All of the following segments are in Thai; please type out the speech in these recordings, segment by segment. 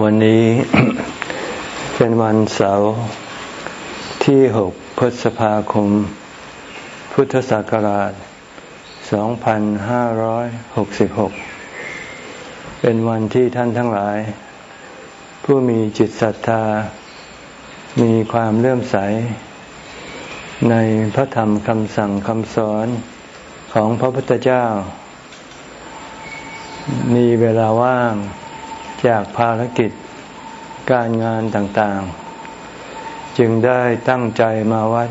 วันนี้เป็นวันเสาร์ที่หกพฤษภาคม พุทธศักราช 2566 เป็นวันที่ท่านทั้งหลาย ผู้มีจิตศรัทธา มีความเลื่อมใส ในพระธรรมคำสั่งคำสอนของพระพุทธเจ้า มีเวลาว่าง จากภารกิจการงานต่างๆ จึงได้ตั้งใจมาวัด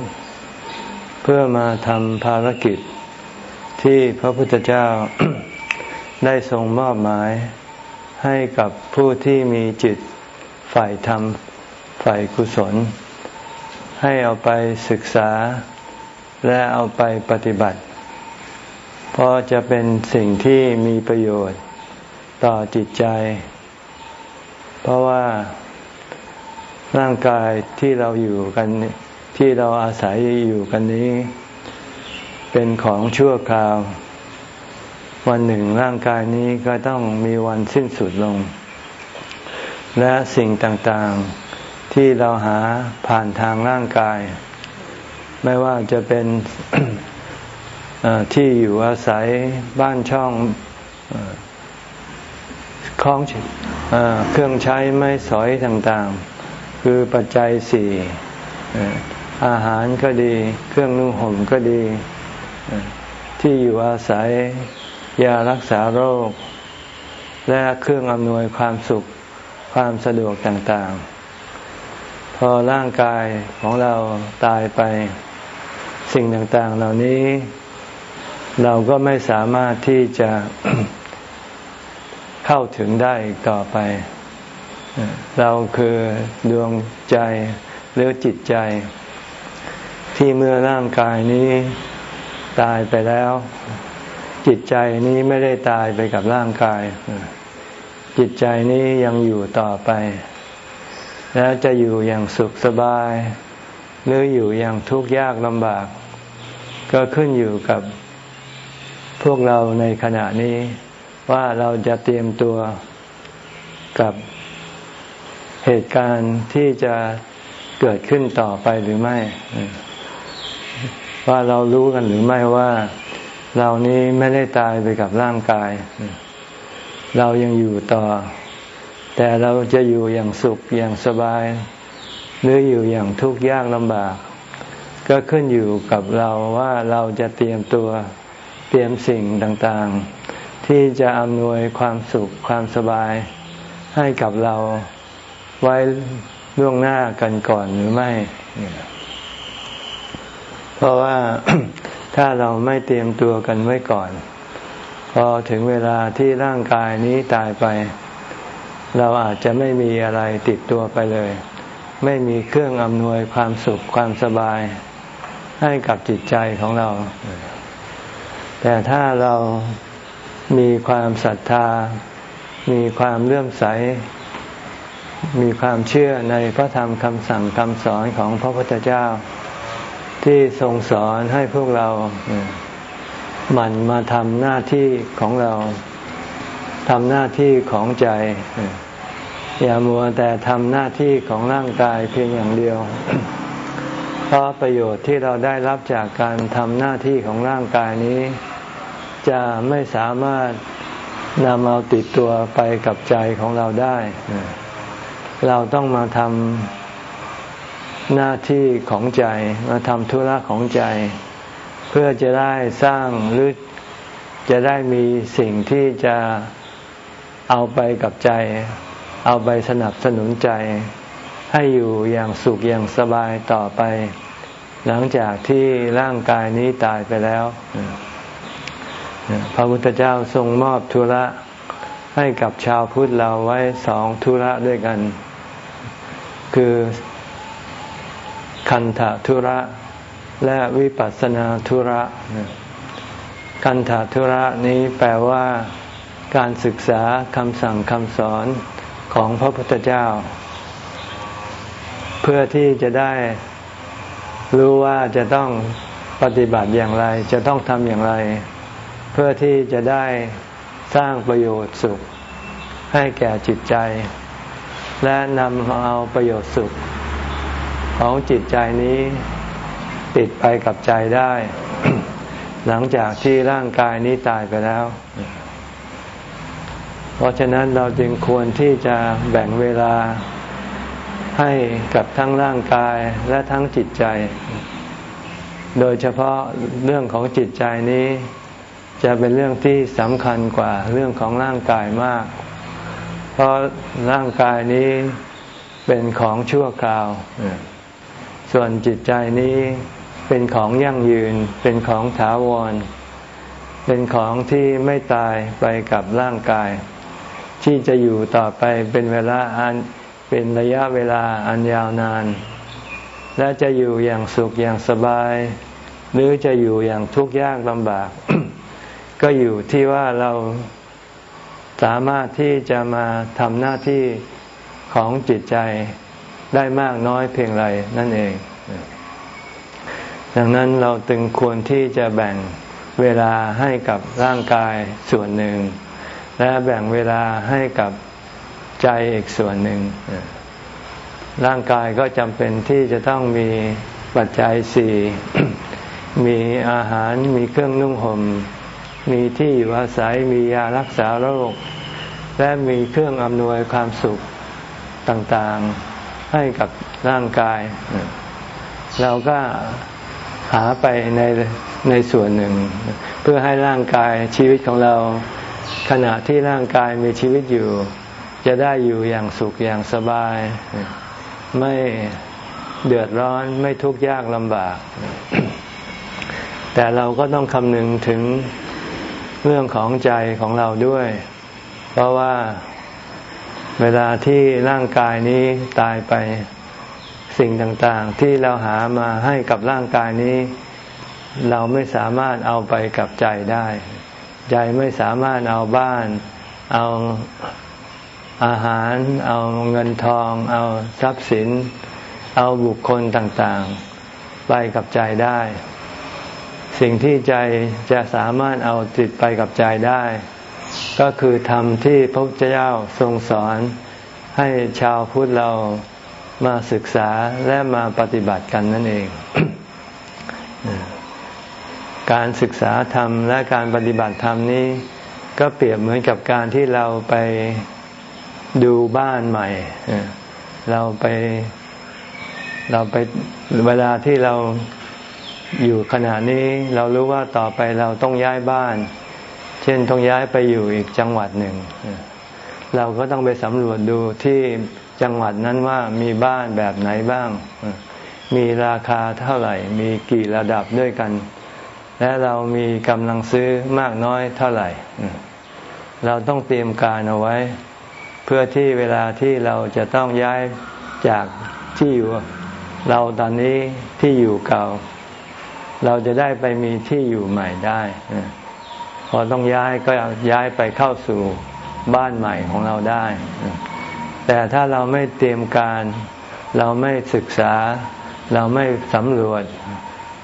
เพื่อมาทำภารกิจที่พระพุทธเจ้าได้ทรงมอบหมายให้กับผู้ที่มีจิตฝ่ายธรรมฝ่ายกุศล ให้เอาไปศึกษาและเอาไปปฏิบัติ เพราะจะเป็นสิ่งที่มีประโยชน์ต่อจิตใจ เพราะว่าร่างกายที่เราอยู่กันที่เราอาศัยอยู่กันนี้ เป็นของชั่วคราว วันหนึ่งร่างกายนี้ก็ต้องมีวันสิ้นสุดลง และสิ่งต่างๆที่เราหาผ่านทางร่างกาย ไม่ว่าจะเป็นที่อยู่อาศัยบ้านช่อง คล้องเครื่องใช้ไม้สอยต่างๆ คือปัจจัยสี่อาหารก็ดี เครื่องนุ่งห่มก็ดี ที่อยู่อาศัยยารักษาโรค และเครื่องอำนวยความสุขความสะดวกต่างๆ พอร่างกายของเราตายไปสิ่งต่างๆ เหล่านี้ เราก็ไม่สามารถที่จะ เข้าถึงได้ต่อไป เราคือดวงใจหรือจิตใจ ที่เมื่อร่างกายนี้ตายไปแล้ว จิตใจนี้ไม่ได้ตายไปกับร่างกาย จิตใจนี้ยังอยู่ต่อไป แล้วจะอยู่อย่างสุขสบาย หรืออยู่อย่างทุกข์ยากลำบาก ก็ขึ้นอยู่กับพวกเราในขณะนี้ ว่าเราจะเตรียมตัวกับเหตุการณ์ที่จะเกิดขึ้นต่อไปหรือไม่ ว่าเรารู้กันหรือไม่ว่าเรานี้ไม่ได้ตายไปกับร่างกาย เรายังอยู่ต่อ แต่เราจะอยู่อย่างสุขอย่างสบาย หรืออยู่อย่างทุกข์ยากลำบาก ก็ขึ้นอยู่กับเราว่าเราจะเตรียมตัวเตรียมสิ่งต่างๆ ที่จะอำนวยความสุขความสบายให้กับเราไว้ล่วงหน้ากันก่อนหรือไม่ เพราะว่าถ้าเราไม่เตรียมตัวกันไว้ก่อน พอถึงเวลาที่ร่างกายนี้ตายไป เราอาจจะไม่มีอะไรติดตัวไปเลย ไม่มีเครื่องอำนวยความสุขความสบาย ให้กับจิตใจของเรา แต่ถ้าเรา มีความศรัทธา มีความเลื่อมใส มีความเชื่อในพระธรรมคำสั่งคำสอนของพระพุทธเจ้า ที่ทรงสอนให้พวกเราหมั่นมาทำหน้าที่ของเราทำหน้าที่ของใจ อย่ามัวแต่ทำหน้าที่ของร่างกายเพียงอย่างเดียว เพราะประโยชน์ที่เราได้รับจากการทำหน้าที่ของร่างกายนี้ จะไม่สามารถนำเอาติดตัวไปกับใจของเราได้ เราต้องมาทำหน้าที่ของใจ มาทำธุระของใจ เพื่อจะได้สร้างหรือจะได้มีสิ่งที่จะเอาไปกับใจ เอาไปสนับสนุนใจ ให้อยู่อย่างสุขอย่างสบายต่อไป หลังจากที่ร่างกายนี้ตายไปแล้ว พระพุทธเจ้าทรงมอบธุระให้กับชาวพุทธเราไว้สองธุระด้วยกัน คือคันธธุระและวิปัสสนาธุระคันธธุระนี้แปลว่าการศึกษาคำสั่งคำสอนของพระพุทธเจ้า เพื่อที่จะได้รู้ว่าจะต้องปฏิบัติอย่างไร จะต้องทำอย่างไร เพื่อที่จะได้สร้างประโยชน์สุขให้แก่จิตใจ และนำเอาประโยชน์สุข ของจิตใจนี้ติดไปกับใจได้ หลังจากที่ร่างกายนี้ตายไปแล้ว เพราะฉะนั้นเราจึงควรที่จะแบ่งเวลาให้กับทั้งร่างกายและทั้งจิตใจ โดยเฉพาะเรื่องของจิตใจนี้ จะเป็นเรื่องที่สำคัญกว่าเรื่องของร่างกายมาก เพราะร่างกายนี้เป็นของชั่วคราว ส่วนจิตใจนี้เป็นของยั่งยืน เป็นของถาวร เป็นของที่ไม่ตายไปกับร่างกาย ที่จะอยู่ต่อไปเป็นเวลาอันเป็นระยะเวลาอันยาวนาน และจะอยู่อย่างสุขอย่างสบาย หรือจะอยู่อย่างทุกข์ยากลำบาก ก็อยู่ที่ว่าเราสามารถที่จะมาทำหน้าที่ของจิตใจได้มากน้อยเพียงไรนั่นเอง ดังนั้นเราตึงควรที่จะแบ่งเวลาให้กับร่างกายส่วนหนึ่ง และแบ่งเวลาให้กับใจอีกส่วนหนึ่ง ร่างกายก็จำเป็นที่จะต้องมีปัจจัยสี่ มีอาหาร มีเครื่องนุ่งหม่ม มีที่อยู่อาศัยมียารักษาโรค และมีเครื่องอำนวยความสุขต่างๆให้กับร่างกาย เราก็หาไปในในส่วนหนึ่ง เพื่อให้ร่างกายชีวิตของเราขณะที่ร่างกายมีชีวิตอยู่ จะได้อยู่อย่างสุขอย่างสบาย ไม่เดือดร้อนไม่ทุกข์ยากลำบาก แต่เราก็ต้องคำนึงถึง เรื่องของใจของเราด้วย เพราะว่าเวลาที่ร่างกายนี้ตายไปสิ่งต่างๆ ที่เราหามาให้กับร่างกายนี้ เราไม่สามารถเอาไปกับใจได้ ใจไม่สามารถเอาบ้าน เอาอาหาร เอาเงินทอง เอาทรัพย์สิน เอาบุคคลต่างๆ ไปกับใจได้ สิ่งที่ใจจะสามารถเอาจิตไปกับใจได้ ก็คือธรรมที่พระพุทธเจ้าทรงสอน ให้ชาวพุทธเรามาศึกษาและมาปฏิบัติกันนั่นเอง การศึกษาธรรมและการปฏิบัติธรรมนี้ ก็เปรียบเหมือนกับการที่เราไปดูบ้านใหม่ เราไปเราไปเวลาที่เรา อยู่ขณะนี้เรารู้ว่าต่อไปเราต้องย้ายบ้าน เช่นต้องย้ายไปอยู่อีกจังหวัดหนึ่ง เราก็ต้องไปสำรวจดูที่จังหวัดนั้นว่ามีบ้านแบบไหนบ้าง มีราคาเท่าไหร่ มีกี่ระดับด้วยกัน และเรามีกำลังซื้อมากน้อยเท่าไหร่ เราต้องเตรียมการเอาไว้ เพื่อที่เวลาที่เราจะต้องย้ายจากที่อยู่ เราตอนนี้ที่อยู่เก่า เราจะได้ไปมีที่อยู่ใหม่ได้ พอต้องย้ายก็ย้ายไปเข้าสู่บ้านใหม่ของเราได้ แต่ถ้าเราไม่เตรียมการ เราไม่ศึกษา เราไม่สำรวจ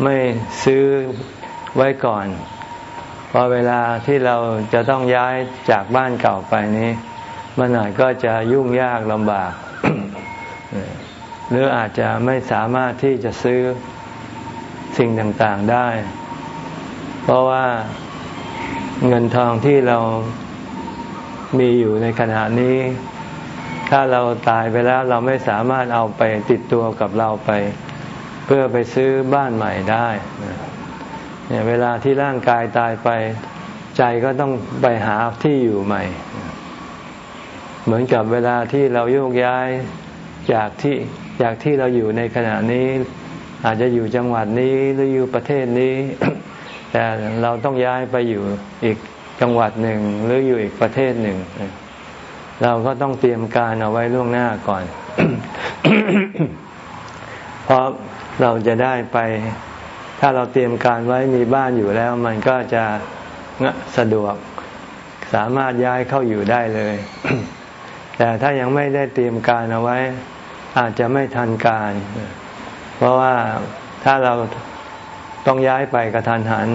ไม่ซื้อไว้ก่อน พอเวลาที่เราจะต้องย้ายจากบ้านเก่าไปนี้มันอาจก็จะยุ่งยากลำบาก หรืออาจจะไม่สามารถที่จะซื้อ สิ่งต่างๆได้ เพราะว่าเงินทองที่เรามีอยู่ในขณะนี้ ถ้าเราตายไปแล้วเราไม่สามารถเอาไปติดตัวกับเราไป เพื่อไปซื้อบ้านใหม่ได้เนี่ยเวลาที่ร่างกายตายไปใจก็ต้องไปหาที่อยู่ใหม่ เหมือนกับเวลาที่เราโยกย้ายจากที่จากที่เราอยู่ในขณะนี้ อาจจะอยู่จังหวัดนี้หรืออยู่ประเทศนี้ แต่เราต้องย้ายไปอยู่อีกจังหวัดหนึ่งหรืออยู่อีกประเทศหนึ่ง เราก็ต้องเตรียมการเอาไว้ล่วงหน้าก่อน เพราะเราจะได้ไป ถ้าเราเตรียมการไว้มีบ้านอยู่แล้ว มันก็จะสะดวกสามารถย้ายเข้าอยู่ได้เลย แต่ถ้ายังไม่ได้เตรียมการเอาไว้ อาจจะไม่ทันการ เพราะว่าถ้าเราต้องย้ายไปกระทันหัน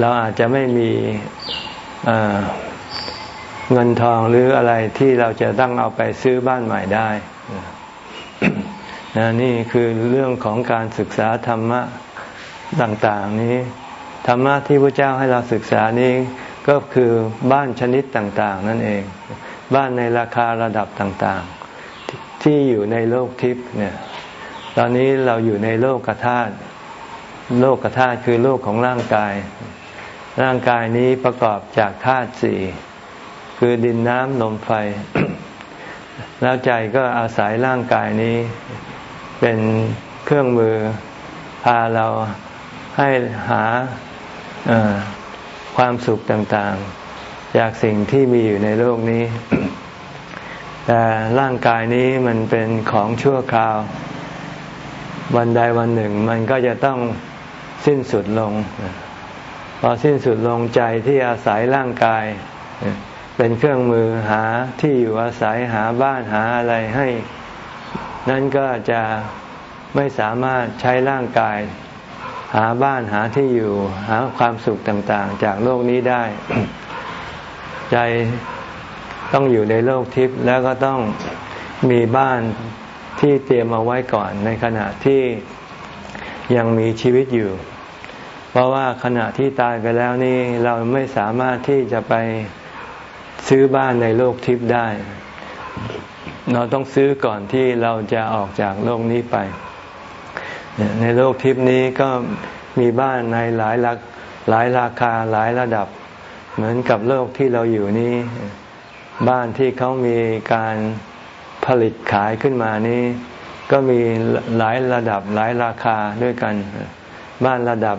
เราอาจจะไม่มีเงินทองหรืออะไรที่เราจะต้องเอาไปซื้อบ้านใหม่ได้นนี่คือเรื่องของการศึกษาธรรมะต่างๆนี้ ธรรมะที่พระเจ้าให้เราศึกษานี้ก็คือบ้านชนิดต่าง ๆ นั่นเอง บ้านในราคาระดับต่างๆ ที่อยู่ในโลกทิพย์เนี่ย ตอนนี้เราอยู่ในโลกกธาตุโลกกธาตุคือโลกของร่างกาย ร่างกายนี้ประกอบจากธาตุสี่คือดินน้ำลมไฟ แล้วใจก็อาศัยร่างกายนี้ เป็นเครื่องมือพาเราให้หาความสุขต่างๆ จากสิ่งที่มีอยู่ในโลกนี้ แต่ร่างกายนี้มันเป็นของชั่วคราว วันใดวันหนึ่ง มันก็จะต้องสิ้นสุดลง พอสิ้นสุดลงใจที่อาศัยร่างกาย เป็นเครื่องมือหาที่อยู่อาศัยหาบ้านหาอะไรให้ นั่นก็จะไม่สามารถใช้ร่างกาย หาบ้านหาที่อยู่ หาความสุขต่างๆ จากโลกนี้ได้ ใจต้องอยู่ในโลกทิพย์แล้วก็ต้องมีบ้าน ที่เตรียมเอาไว้ก่อนในขณะที่ยังมีชีวิตอยู่ เพราะว่าขณะที่ตายไปแล้วนี่เราไม่สามารถที่จะไปซื้อบ้านในโลกทิพย์ได้ เราต้องซื้อก่อนที่เราจะออกจากโลกนี้ไป ในโลกทิพย์นี้ก็มีบ้านในหลายลักหลายราคาหลายระดับ เหมือนกับโลกที่เราอยู่นี้ บ้านที่เขามีการ ผลิตขายขึ้นมานี้ ก็มีหลายระดับหลายราคาด้วยกัน บ้านระดับ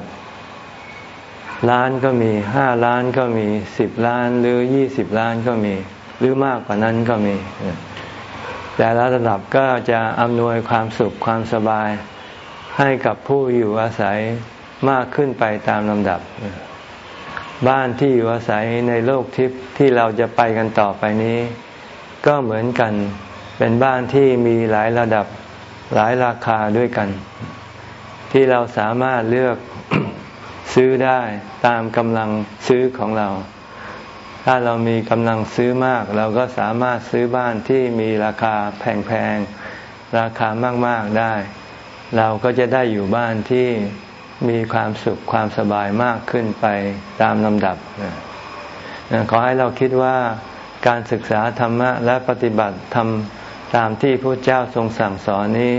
ล้านก็มีห้าล้านก็มีสิบล้านหรือยี่สิบล้านก็มี หรือมากกว่านั้นก็มี แต่ละระดับก็จะอำนวยความสุขความสบาย ให้กับผู้อยู่อาศัยมากขึ้นไปตามลำดับ บ้านที่อยู่อาศัยในโลกทิพย์ที่เราจะไปกันต่อไปนี้ ก็เหมือนกัน เป็นบ้านที่มีหลายระดับหลายราคาด้วยกัน ที่เราสามารถเลือกซื้อได้ตามกำลังซื้อของเรา ถ้าเรามีกำลังซื้อมาก เราก็สามารถซื้อบ้านที่มีราคาแพงๆ ราคามากๆได้ เราก็จะได้อยู่บ้านที่มีความสุขความสบายมากขึ้นไปตามลำดับ ขอให้เราคิดว่าการศึกษาธรรมะและปฏิบัติธรรม ตามที่พระเจ้าทรงสั่งสอนนี้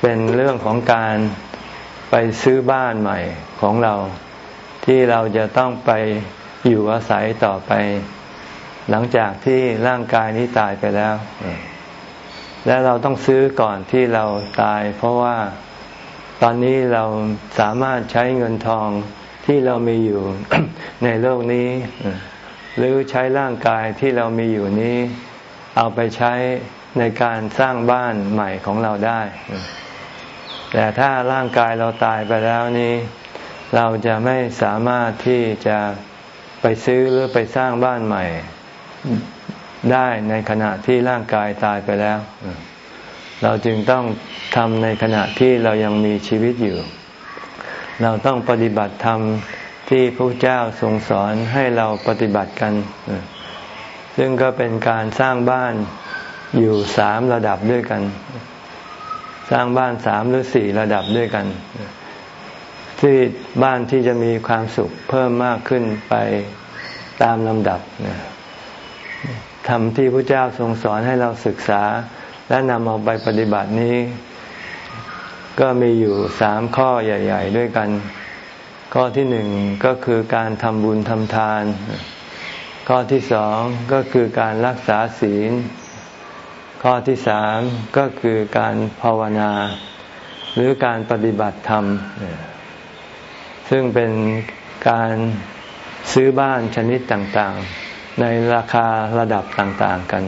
เป็นเรื่องของการไปซื้อบ้านใหม่ของเรา ที่เราจะต้องไปอยู่อาศัยต่อไป หลังจากที่ร่างกายนี้ตายไปแล้ว และเราต้องซื้อก่อนที่เราตาย เพราะว่าตอนนี้เราสามารถใช้เงินทองที่เรามีอยู่ในโลกนี้ หรือใช้ร่างกายที่เรามีอยู่นี้ เอาไปใช้ ในการสร้างบ้านใหม่ของเราได้ แต่ถ้าร่างกายเราตายไปแล้วนี้ เราจะไม่สามารถที่จะไปซื้อหรือไปสร้างบ้านใหม่ได้ในขณะที่ร่างกายตายไปแล้ว เราจึงต้องทำในขณะที่เรายังมีชีวิตอยู่ เราต้องปฏิบัติธรรมที่พระเจ้าทรงสอนให้เราปฏิบัติกัน ซึ่งก็เป็นการสร้างบ้าน อยู่สามระดับด้วยกัน สร้างบ้านสามหรือสี่ระดับด้วยกัน ที่บ้านที่จะมีความสุขเพิ่มมากขึ้นไปตามลำดับนะธรรมที่พระเจ้าทรงสอนให้เราศึกษา และนำเอาไปปฏิบัตินี้ ก็มีอยู่สามข้อใหญ่ ๆ ด้วยกัน ข้อที่หนึ่งก็คือการทำบุญทำทาน ข้อที่สองก็คือการรักษาศีล ข้อที่สามก็คือการภาวนา หรือการปฏิบัติธรรม ซึ่งเป็นการซื้อบ้านชนิดต่างๆ ในราคาระดับต่างๆกัน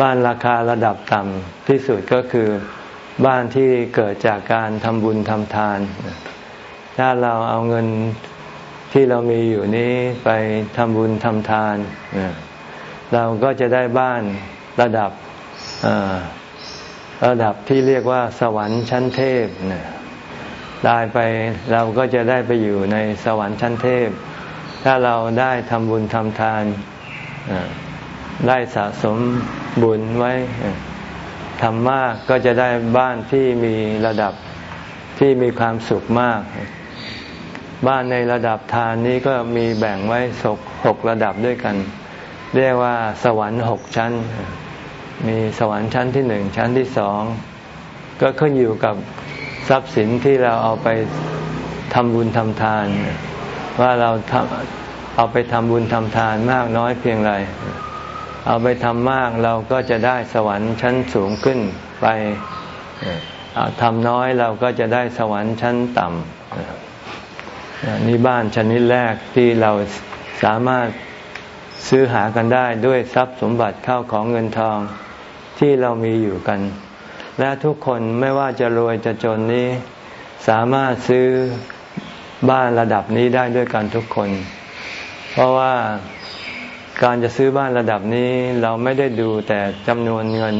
บ้านราคาระดับต่ำที่สุดก็คือบ้านที่เกิดจากการทำบุญทำทาน ถ้าเราเอาเงินที่เรามีอยู่นี้ไปทำบุญทำทาน เราก็จะได้บ้านระดับ ระดับที่เรียกว่าสวรรค์ชั้นเทพตายไปเราก็จะได้ไปอยู่ในสวรรค์ชั้นเทพ ถ้าเราได้ทำบุญทำทานได้สะสมบุญไว้ทำมากก็จะได้บ้านที่มีระดับที่มีความสุขมาก บ้านในระดับทานนี้ก็มีแบ่งไว้ศกหกระดับด้วยกัน เรียกว่าสวรรค์หกชั้น มีสวรรค์ชั้นที่หนึ่งชั้นที่สอง ก็ขึ้นอยู่กับทรัพย์สินที่เราเอาไปทำบุญทำทาน ว่าเราเอาไปทำบุญทำทานมากน้อยเพียงไรเอาไปทำมากเราก็จะได้สวรรค์ชั้นสูงขึ้นไปเอาทำน้อยเราก็จะได้สวรรค์ชั้นต่ำนี่บ้านชนิดแรกที่เราสามารถซื้อหากันได้ด้วยทรัพย์สมบัติเข้าของเงินทอง ที่เรามีอยู่กัน และทุกคนไม่ว่าจะรวยจะจนนี้ สามารถซื้อบ้านระดับนี้ได้ด้วยกันทุกคน เพราะว่าการจะซื้อบ้านระดับนี้เราไม่ได้ดูแต่จำนวนเงิน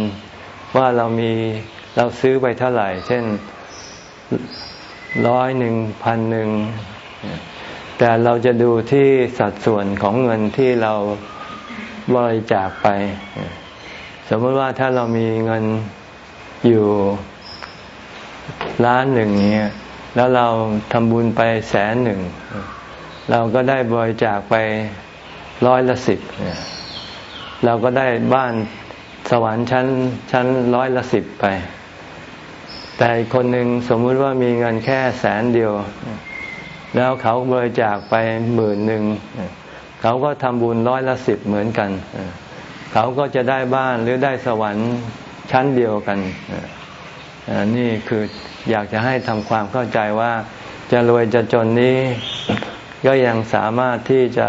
ว่าเรามีเราซื้อไปเท่าไหร่ เช่นร้อยหนึ่งพันหนึ่งแต่เราจะดูที่สัดส่วนของเงินที่เราบริจาคไป สมมติว่าถ้าเรามีเงินอยู่ล้านหนึ่งเนี้ยแล้วเราทำบุญไปแสนหนึ่ง เราก็ได้บริจาคไปร้อยละสิบเราก็ได้บ้านสวรรค์ชั้นชั้นร้อยละสิบไป แต่คนหนึ่งสมมุติว่ามีเงินแค่แสนเดียว แล้วเขาบริจาคไปหมื่นหนึ่ง เขาก็ทำบุญร้อยละสิบเหมือนกัน เขาก็จะได้บ้านหรือได้สวรรค์ชั้นเดียวกัน นี่คืออยากจะให้ทำความเข้าใจว่า จะรวยจะจนนี้ ก็ยังสามารถที่จะ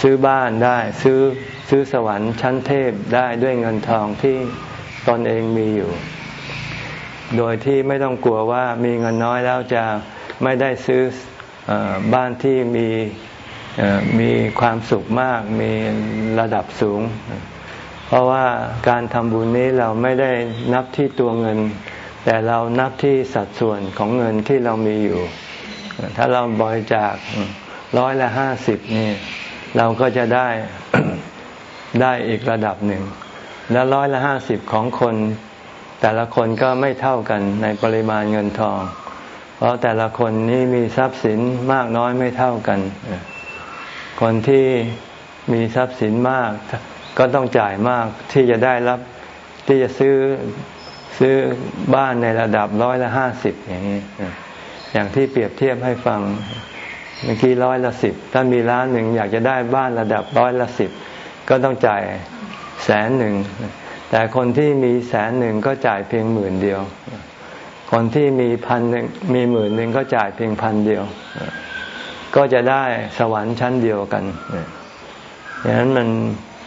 ซื้อบ้านได้ ซื้อซื้อสวรรค์ชั้นเทพได้ด้วยเงินทองที่ตนเองมีอยู่ โดยที่ไม่ต้องกลัวว่ามีเงินน้อยแล้วจะไม่ได้ซื้ออบ้านที่มี มีความสุขมากมีระดับสูง เพราะว่าการทำบุญนี้เราไม่ได้นับที่ตัวเงิน แต่เรานับที่สัดส่วนของเงินที่เรามีอยู่ ถ้าเราบริจาคร้อยละห้าสิบนี่เราก็จะได้ได้อีกระดับหนึ่ง และร้อยละห้าสิบของคน แต่ละคนก็ไม่เท่ากันในปริมาณเงินทอง เพราะแต่ละคนนี้มีทรัพย์สินมากน้อยไม่เท่ากัน คนที่มีทรัพย์สินมาก ก็ต้องจ่ายมากที่จะได้รับที่จะซื้อซื้อบ้านในระดับร้อยละห้าสิบอย่างนี้ อย่างที่เปรียบเทียบให้ฟังเมื่อกี้ร้อยละสิบถ้ามีล้านหนึ่งอยากจะได้บ้านระดับร้อยละสิบก็ต้องจ่ายแสนหนึ่ง แต่คนที่มีแสนหนึ่งก็จ่ายเพียงหมื่นเดียว คนที่มีพันหนึ่งมีหมื่นหนึ่งก็จ่ายเพียงพันเดียว ก็จะได้สวรรค์ชั้นเดียวกันดังนั้นมัน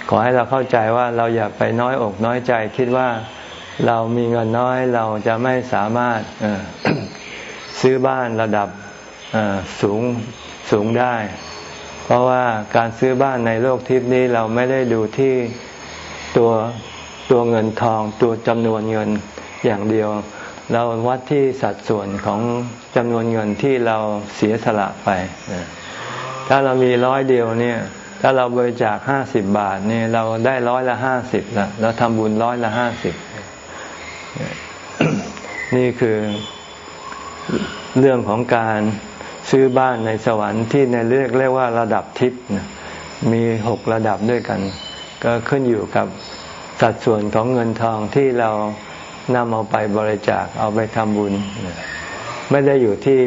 ขอให้เราเข้าใจว่าเราอย่าไปน้อยอกน้อยใจคิดว่าเรามีเงินน้อยเราจะไม่สามารถซื้อบ้านระดับสูงสูงได้ เพราะว่าการซื้อบ้านในโลกทิพนี้เราไม่ได้ดูที่ตัวตัวเงินทองตัวจำนวนเงินอย่างเดียว เราวัดที่สัดส่วนของจำนวนเงินที่เราเสียสละไป ถ้าเรามีร้อยเดียวเนี่ย ถ้าเราบริจาคห้าสิบบาทเนี่ยเราได้ร้อยละห้าสิบละเราทำบุญร้อยละห้าสิบนี่คือเรื่องของการซื้อบ้านในสวรรค์ที่ในเรียกเรียกว่าระดับทิพย์มีหกระดับด้วยกัน ก็ขึ้นอยู่กับสัดส่วนของเงินทองที่เรา นำเอาไปบริจาคเอาไปทำบุญ ไม่ได้อยู่ที่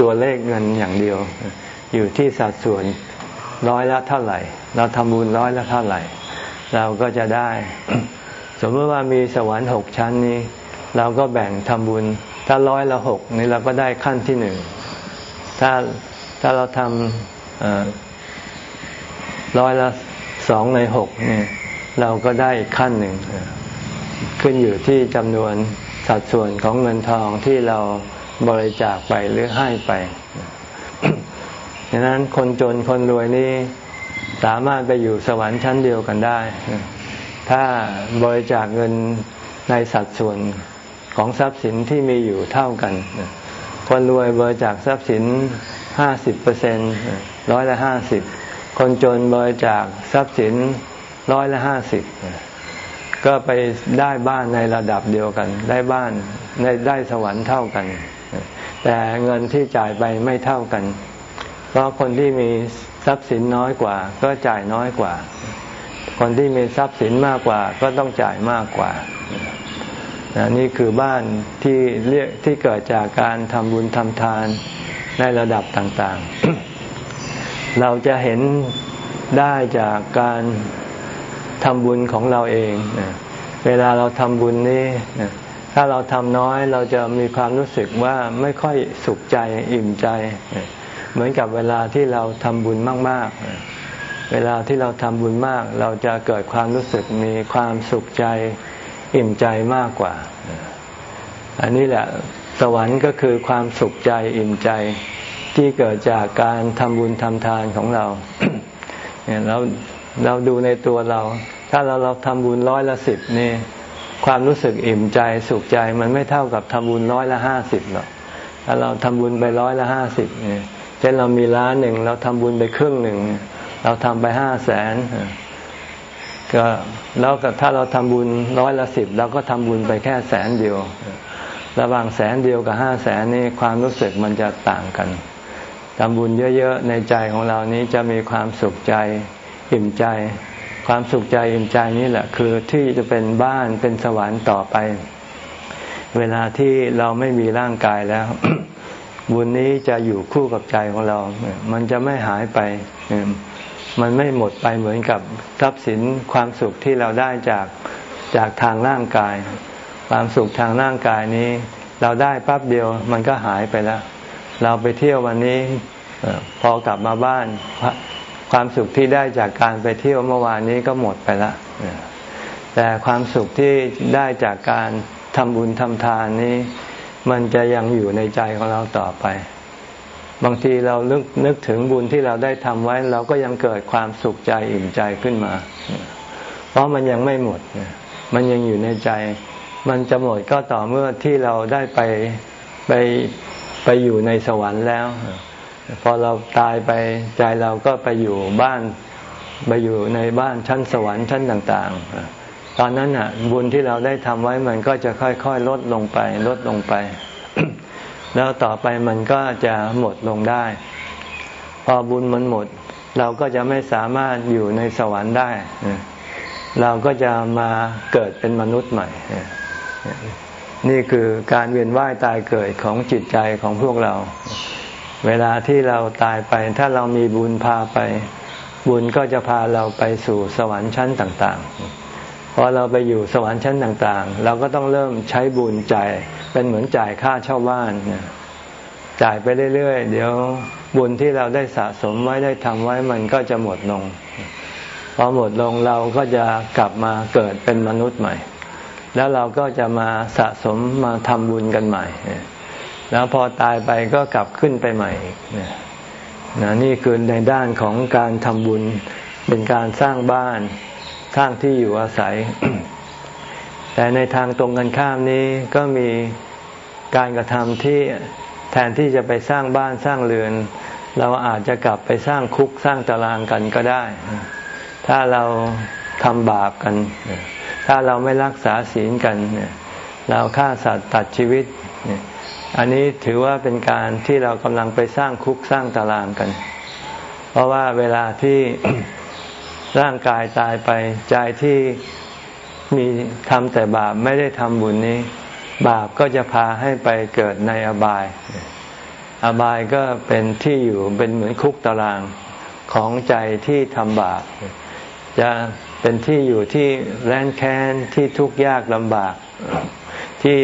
ตัวเลขเงินอย่างเดียว อยู่ที่สัดส่วนร้อยละเท่าไหร่ เราทำบุญร้อยละเท่าไหร่ เราก็จะได้ สมมติว่ามีสวรรค์หกชั้นนี้ เราก็แบ่งทำบุญ ถ้าร้อยละหกนี่เราก็ได้ขั้นที่หนึ่งถ้าถ้าเราทำร้อยละสองในหกนี่เราก็ได้ขั้นหนึ่ง ขึ้นอยู่ที่จำนวนสัดส่วนของเงินทองที่เราบริจาคไปหรือให้ไปดังนั้นคนจนคนรวยนี่สามารถไปอยู่สวรรค์ชั้นเดียวกันได้ ถ้าบริจาคเงินในสัดส่วนของทรัพย์สินที่มีอยู่เท่ากัน คนรวยบริจาคทรัพย์สินห้าสิบเปอร์เซ็นร้อยละห้าสิบคนจนบริจาคทรัพย์สินร้อยละห้าสิบ ก็ไปได้บ้านในระดับเดียวกัน ได้บ้านในได้สวรรค์เท่ากัน แต่เงินที่จ่ายไปไม่เท่ากัน เพราะคนที่มีทรัพย์สินน้อยกว่า ก็จ่ายน้อยกว่า คนที่มีทรัพย์สินมากกว่า ก็ต้องจ่ายมากกว่านี่คือบ้านที่เรียกที่เกิดจากการทำบุญทำทานในระดับต่างๆ เราจะเห็นได้จากการ ทำบุญของเราเอง เวลาเราทำบุญนี้ถ้าเราทำน้อยเราจะมีความรู้สึกว่าไม่ค่อยสุขใจอิ่มใจ เหมือนกับเวลาที่เราทำบุญมาก ๆ เวลาที่เราทำบุญมาก เราจะเกิดความรู้สึกมีความสุขใจอิ่มใจมากกว่า อันนี้แหละสวรรค์ก็คือความสุขใจอิ่มใจที่เกิดจากการทำบุญทำทานของเรา เนี่ยเรา เราดูในตัวเรา ถ้าเราเราทำบุญร้อยละสิบนี่ ความรู้สึกอิ่มใจสุขใจมันไม่เท่ากับทำบุญร้อยละห้าสิบหรอกถ้าเราทำบุญไปร้อยละห้าสิบเนี่ยเช่นเรามีล้านหนึ่งเราทำบุญไปครึ่งหนึ่งเราทำไปห้าแสนก็แล้วก็ถ้าเราทำบุญร้อยละสิบเราก็ทำบุญไปแค่แสนเดียว ระหว่างแสนเดียวกับห้าแสนนี่ความรู้สึกมันจะต่างกันทำบุญเยอะ ๆ ในใจของเรานี้จะมีความสุขใจ อิ่มใจ ความสุขใจอิ่มใจนี่แหละ คือที่จะเป็นบ้านเป็นสวรรค์ต่อไป เวลาที่เราไม่มีร่างกายแล้ว บุญนี้จะอยู่คู่กับใจของเรา มันจะไม่หายไป มันไม่หมดไปเหมือนกับทรัพย์สินความสุขที่เราได้จากจากทางร่างกาย ความสุขทางร่างกายนี้ เราได้ปั๊บเดียวมันก็หายไปแล้ว เราไปเที่ยววันนี้พอกลับมาบ้าน ความสุขที่ได้จากการไปเที่ยวเมื่อวานนี้ก็หมดไปแล้วแต่ความสุขที่ได้จากการทำบุญทำทานนี้ มันจะยังอยู่ในใจของเราต่อไป บางทีเรานึกนึกถึงบุญที่เราได้ทำไว้ เราก็ยังเกิดความสุขใจอิ่มใจขึ้นมา เพราะมันยังไม่หมด มันยังอยู่ในใจ มันจะหมดก็ต่อเมื่อที่เราได้ไปไปไปอยู่ในสวรรค์แล้ว พอเราตายไปใจเราก็ไปอยู่บ้านไปอยู่ในบ้านชั้นสวรรค์ชั้นต่างๆ ตอนนั้นอะบุญที่เราได้ทำไว้มันก็จะค่อยๆลดลงไป ลดลงไป แล้วต่อไปมันก็จะหมดลงได้ พอบุญมันหมด เราก็จะไม่สามารถอยู่ในสวรรค์ได้ เราก็จะมาเกิดเป็นมนุษย์ใหม่ นี่คือการเวียนว่ายตายเกิดของจิตใจของพวกเรา เวลาที่เราตายไป ถ้าเรามีบุญพาไป บุญก็จะพาเราไปสู่สวรรค์ชั้นต่างๆพอเราไปอยู่สวรรค์ชั้นต่างๆ เราก็ต้องเริ่มใช้บุญใจเป็นเหมือนจ่ายค่าเช่าบ้านจ่ายไปเรื่อยๆ เดี๋ยวบุญที่เราได้สะสมไว้ได้ทำไว้มันก็จะหมดลงพอหมดลงเราก็จะกลับมาเกิดเป็นมนุษย์ใหม่ แล้วเราก็จะมาสะสมมาทำบุญกันใหม่ แล้วพอตายไปก็กลับขึ้นไปใหม่นะนี่คือในด้านของการทำบุญเป็นการสร้างบ้าน สร้างที่อยู่อาศัย แต่ในทางตรงกันข้ามนี้ก็มีการกระทำที่แทนที่จะไปสร้างบ้านสร้างเรือน เราอาจจะกลับไปสร้างคุกสร้างตารางกันก็ได้ ถ้าเราทำบาปกัน ถ้าเราไม่รักษาศีลกัน เราฆ่าสัตว์ตัดชีวิต อันนี้ถือว่าเป็นการที่เรากำลังไปสร้างคุกสร้างตารางกัน เพราะว่าเวลาที่ร่างกายตายไปใจที่มีทำแต่บาปไม่ได้ทำบุญนี้ บาปก็จะพาให้ไปเกิดในอบาย อบายก็เป็นที่อยู่เป็นเหมือนคุกตารางของใจที่ทำบาปจะเป็นที่อยู่ที่แร้นแค้นที่ทุกข์ยากลำบาก ที่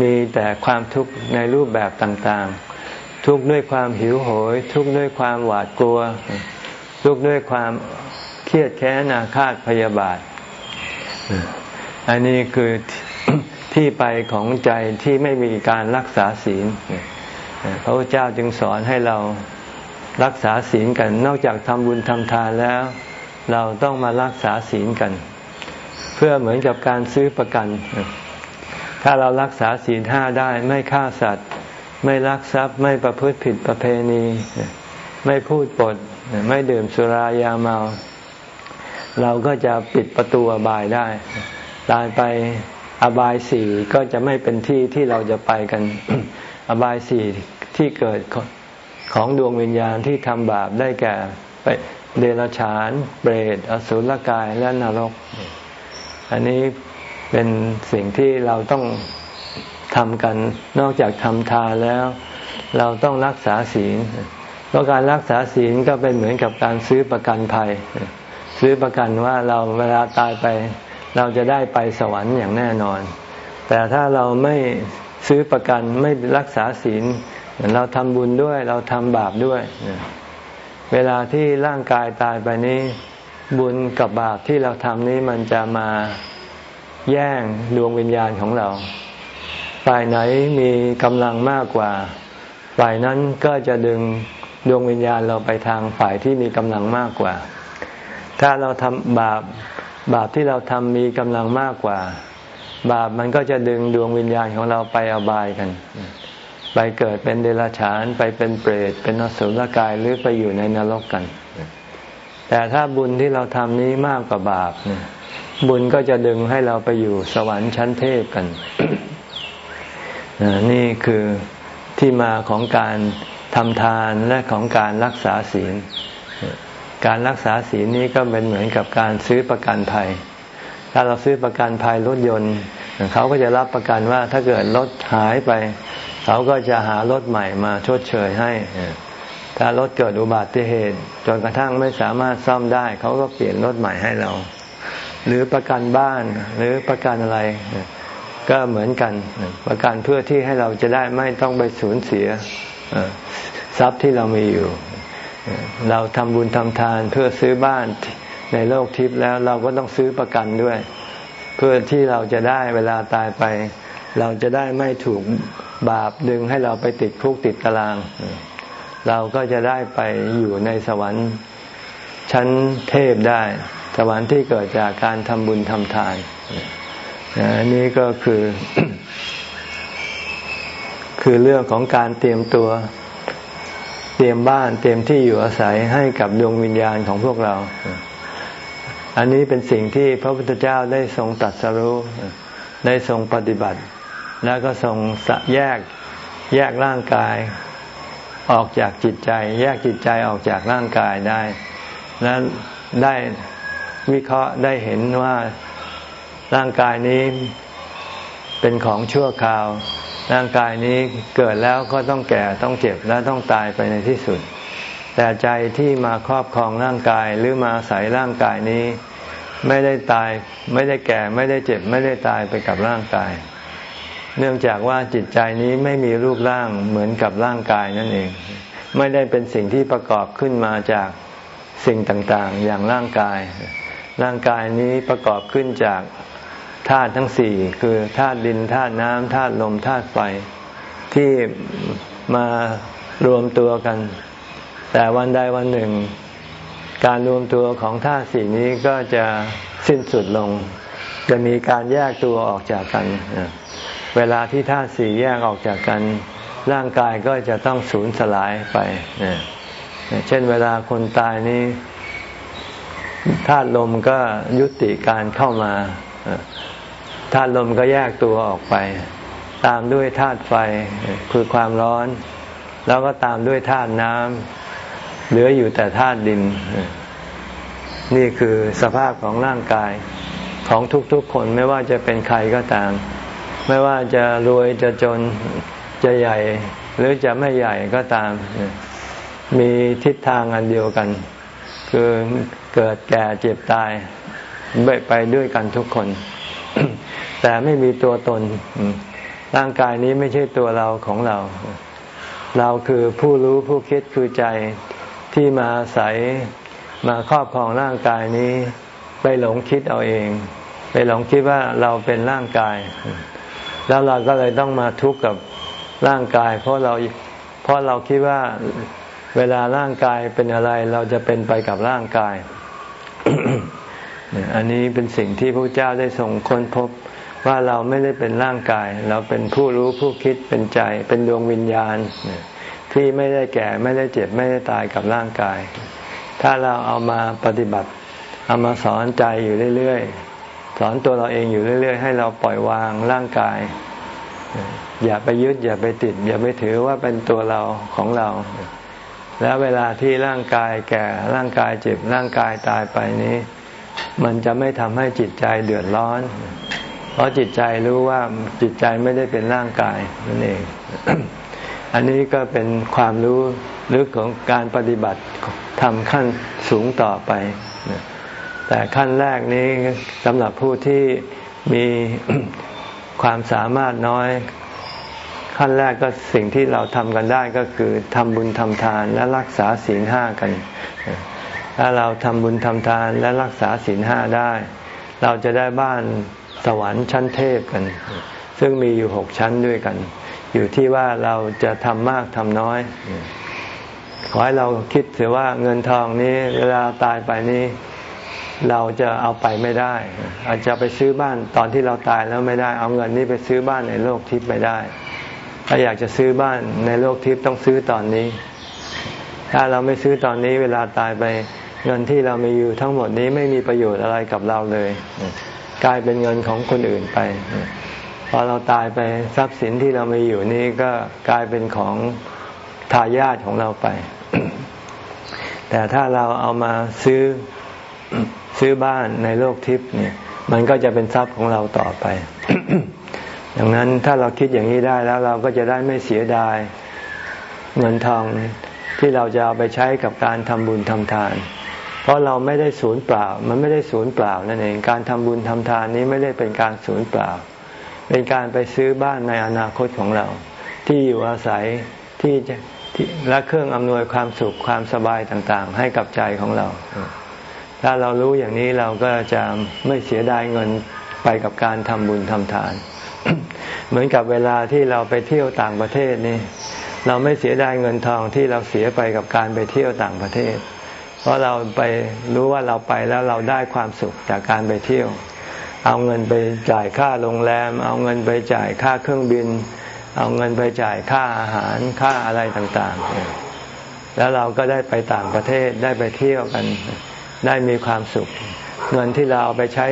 มีแต่ความทุกข์ในรูปแบบต่างๆ ทุกข์ด้วยความหิวโหย ทุกข์ด้วยความหวาดกลัว ทุกข์ด้วยความเครียดแค้นอาฆาตพยาบาท อันนี้คือที่ไปของใจที่ไม่มีการรักษาศีล พระพุทธเจ้าจึงสอนให้เรารักษาศีลกัน นอกจากทำบุญทำทานแล้ว เราต้องมารักษาศีลกัน เพื่อเหมือนกับการซื้อประกัน ถ้าเรารักษาศีลห้าได้ไม่ฆ่าสัตว์ ไม่ลักทรัพย์ ไม่ประพฤติผิดประเพณี ไม่พูดปด ไม่ดื่มสุรายาเมา เราก็จะปิดประตูอบายได้ ตายไปอบายสี่ก็จะไม่เป็นที่ที่เราจะไปกัน อบายสี่ที่เกิดของดวงวิญญาณที่ทำบาปได้แก่ไปเดรัจฉาน เปรต อสุรกาย และนรก อันนี้ เป็นสิ่งที่เราต้องทำกัน นอกจากทำทานแล้ว เราต้องรักษาศีลเพราะการรักษาศีลก็เป็นเหมือนกับการซื้อประกันภัย ซื้อประกันว่าเราเวลาตายไป เราจะได้ไปสวรรค์อย่างแน่นอน แต่ถ้าเราไม่ซื้อประกันไม่รักษาศีล เราทำบุญด้วยเราทำบาปด้วย เวลาที่ร่างกายตายไปนี้ บุญกับบาปที่เราทำนี้มันจะมา แย่งดวงวิญญาณของเรา ฝ่ายไหนมีกำลังมากกว่า ฝ่ายนั้นก็จะดึงดวงวิญญาณเราไปทางฝ่ายที่มีกำลังมากกว่า ถ้าเราทำบาปบาปที่เราทำมีกำลังมากกว่า บาปมันก็จะดึงดวงวิญญาณของเราไปอบายกัน ไปเกิดเป็นเดรัจฉานไปเป็นเปรต เป็นนสุลกายหรือไปอยู่ในนรกกัน แต่ถ้าบุญที่เราทำนี้มากกว่าบาปเนี่ย บุญก็จะดึงให้เราไปอยู่สวรรค์ชั้นเทพกัน นี่คือที่มาของการทำทานและของการรักษาศีล การรักษาศีลนี้ก็เป็นเหมือนกับการซื้อประกันภัย ถ้าเราซื้อประกันภัยรถยนต์ เขาก็จะรับประกันว่าถ้าเกิดรถหายไป เขาก็จะหารถใหม่มาชดเชยให้ ถ้ารถเกิดอุบัติเหตุจนกระทั่งไม่สามารถซ่อมได้ เขาก็เปลี่ยนรถใหม่ให้เรา หรือประกันบ้านหรือประกันอะไร ก็เหมือนกัน ประกันเพื่อที่ให้เราจะได้ไม่ต้องไปสูญเสียทรัพย์ที่เรามีอยู่ เราทำบุญทำทานเพื่อซื้อบ้านในโลกทิพย์แล้วเราก็ต้องซื้อประกันด้วย เพื่อที่เราจะได้เวลาตายไป เราจะได้ไม่ถูกบาปดึงให้เราไปติดคุกติดตาราง เราก็จะได้ไปอยู่ในสวรรค์ชั้นเทพได้ วรรค์ที่เกิดจากการทำบุญทำทานอันนี้ก็คือ คือเรื่องของการเตรียมตัว เตรียมบ้านเตรียมที่อยู่อาศัยให้กับดวงวิญญาณของพวกเรา อันนี้เป็นสิ่งที่พระพุทธเจ้าได้ทรงตรัสรู้ได้ทรงปฏิบัติ แล้วก็ทรงแยกแยกร่างกายออกจากจิตใจ แยกจิตใจออกจากร่างกายได้ และได้ วิเคราะห์ได้เห็นว่าร่างกายนี้เป็นของชั่วคราว ร่างกายนี้เกิดแล้วก็ต้องแก่ต้องเจ็บและต้องตายไปในที่สุด แต่ใจที่มาครอบครองร่างกายหรือมาอาศัยร่างกายนี้ ไม่ได้ตายไม่ได้แก่ไม่ได้เจ็บไม่ได้ตายไปกับร่างกาย เนื่องจากว่าจิตใจนี้ไม่มีรูปร่างเหมือนกับร่างกายนั่นเอง ไม่ได้เป็นสิ่งที่ประกอบขึ้นมาจากสิ่งต่างๆ อย่างร่างกาย ร่างกายนี้ประกอบขึ้นจากธาตุทั้งสี่คือธาตุดินธาตุน้ำธาตุลมธาตุไฟ ที่มารวมตัวกัน แต่วันใดวันหนึ่ง การรวมตัวของธาตุสี่นี้ก็จะสิ้นสุดลง จะมีการแยกตัวออกจากกัน เวลาที่ธาตุสี่แยกออกจากกัน ร่างกายก็จะต้องสูญสลายไป เช่นเวลาคนตายนี้ ธาตุลมก็ยุติการเข้ามาธาตุลมก็แยกตัวออกไป ตามด้วยธาตุไฟคือความร้อน แล้วก็ตามด้วยธาตุน้ำเหลืออยู่แต่ธาตุดิน นี่คือสภาพของร่างกายของทุกๆคนไม่ว่าจะเป็นใครก็ตาม ไม่ว่าจะรวยจะจนจะใหญ่ หรือจะไม่ใหญ่ก็ตาม มีทิศทางอันเดียวกัน คือเกิดแก่เจ็บตายไปด้วยกันทุกคน แต่ไม่มีตัวตน ร่างกายนี้ไม่ใช่ตัวเราของเรา เราคือผู้รู้ผู้คิดคือใจที่มาใส่มาครอบครองร่างกายนี้ ไปหลงคิดเอาเอง ไปหลงคิดว่าเราเป็นร่างกาย แล้วเราก็เลยต้องมาทุกข์กับร่างกาย เพราะเราเพราะเราคิดว่า เวลาร่างกายเป็นอะไรเราจะเป็นไปกับร่างกาย อันนี้เป็นสิ่งที่พระเจ้าได้ทรงค้นพบว่าเราไม่ได้เป็นร่างกาย เราเป็นผู้รู้ผู้คิดเป็นใจ เป็นดวงวิญญาณ ที่ไม่ได้แก่ไม่ได้เจ็บไม่ได้ตายกับร่างกาย ถ้าเราเอามาปฏิบัติ เอามาสอนใจอยู่เรื่อยๆสอนตัวเราเองอยู่เรื่อย ๆ ให้เราปล่อยวางร่างกาย อย่าไปยึดอย่าไปติด อย่าไปถือว่าเป็นตัวเราของเรา แล้วเวลาที่ร่างกายแก่ร่างกายเจ็บร่างกายตายไปนี้ มันจะไม่ทำให้จิตใจเดือดร้อน เพราะจิตใจรู้ว่าจิตใจไม่ได้เป็นร่างกายนั่นเอง อันนี้ก็เป็นความรู้ลึกของการปฏิบัติทำขั้นสูงต่อไป แต่ขั้นแรกนี้สำหรับผู้ที่มีความสามารถน้อย ขั้นแรกก็สิ่งที่เราทำกันได้ก็คือทำบุญทำทานและรักษาศีลห้ากัน ถ้าเราทำบุญทำทานและรักษาศีลห้าได้ เราจะได้บ้านสวรรค์ชั้นเทพกัน ซึ่งมีอยู่หกชั้นด้วยกัน อยู่ที่ว่าเราจะทำมากทำน้อย ขอให้เราคิดถือว่าเงินทองนี้เวลาตายไปนี้เราจะเอาไปไม่ได้ อาจจะไปซื้อบ้านตอนที่เราตายแล้วไม่ได้ เอาเงินนี้ไปซื้อบ้านในโลกทิพย์ไม่ได้ ถ้าอยากจะซื้อบ้านในโลกทิพย์ต้องซื้อตอนนี้ ถ้าเราไม่ซื้อตอนนี้เวลาตายไปเงินที่เรามีอยู่ทั้งหมดนี้ไม่มีประโยชน์อะไรกับเราเลย กลายเป็นเงินของคนอื่นไป พอเราตายไปทรัพย์สินที่เรามีอยู่นี้ก็กลายเป็นของทายาทของเราไป แต่ถ้าเราเอามาซื้อซื้อบ้านในโลกทิพย์เนี่ย มันก็จะเป็นทรัพย์ของเราต่อไป ดังนั้นถ้าเราคิดอย่างนี้ได้แล้วเราก็จะได้ไม่เสียดายเงินทองที่เราจะเอาไปใช้กับการทำบุญทำทาน เพราะเราไม่ได้ศูนย์เปล่า มันไม่ได้ศูนย์เปล่านั่นเอง การทำบุญทำทานนี้ไม่ได้เป็นการศูนย์เปล่า เป็นการไปซื้อบ้านในอนาคตของเรา ที่อยู่อาศัยที่จะและเครื่องอำนวยความสุขความสบายต่างๆ ให้กับใจของเรา ถ้าเรารู้อย่างนี้เราก็จะไม่เสียดายเงินไปกับการทำบุญทำทาน เหมือนกับเวลาที่เราไปเที่ยวต่างประเทศนี่ เราไม่เสียดายเงินทองที่เราเสียไปกับการไปเที่ยวต่างประเทศ เพราะเราไปรู้ว่าเราไปแล้วเราได้ความสุขจากการไปเที่ยว เอาเงินไปจ่ายค่าโรงแรม เอาเงินไปจ่ายค่าเครื่องบิน เอาเงินไปจ่ายค่าอาหารค่าอะไรต่างๆ แล้วเราก็ได้ไปต่างประเทศได้ไปเที่ยวกัน ได้มีความสุข เงินที่เราเอาไปใช้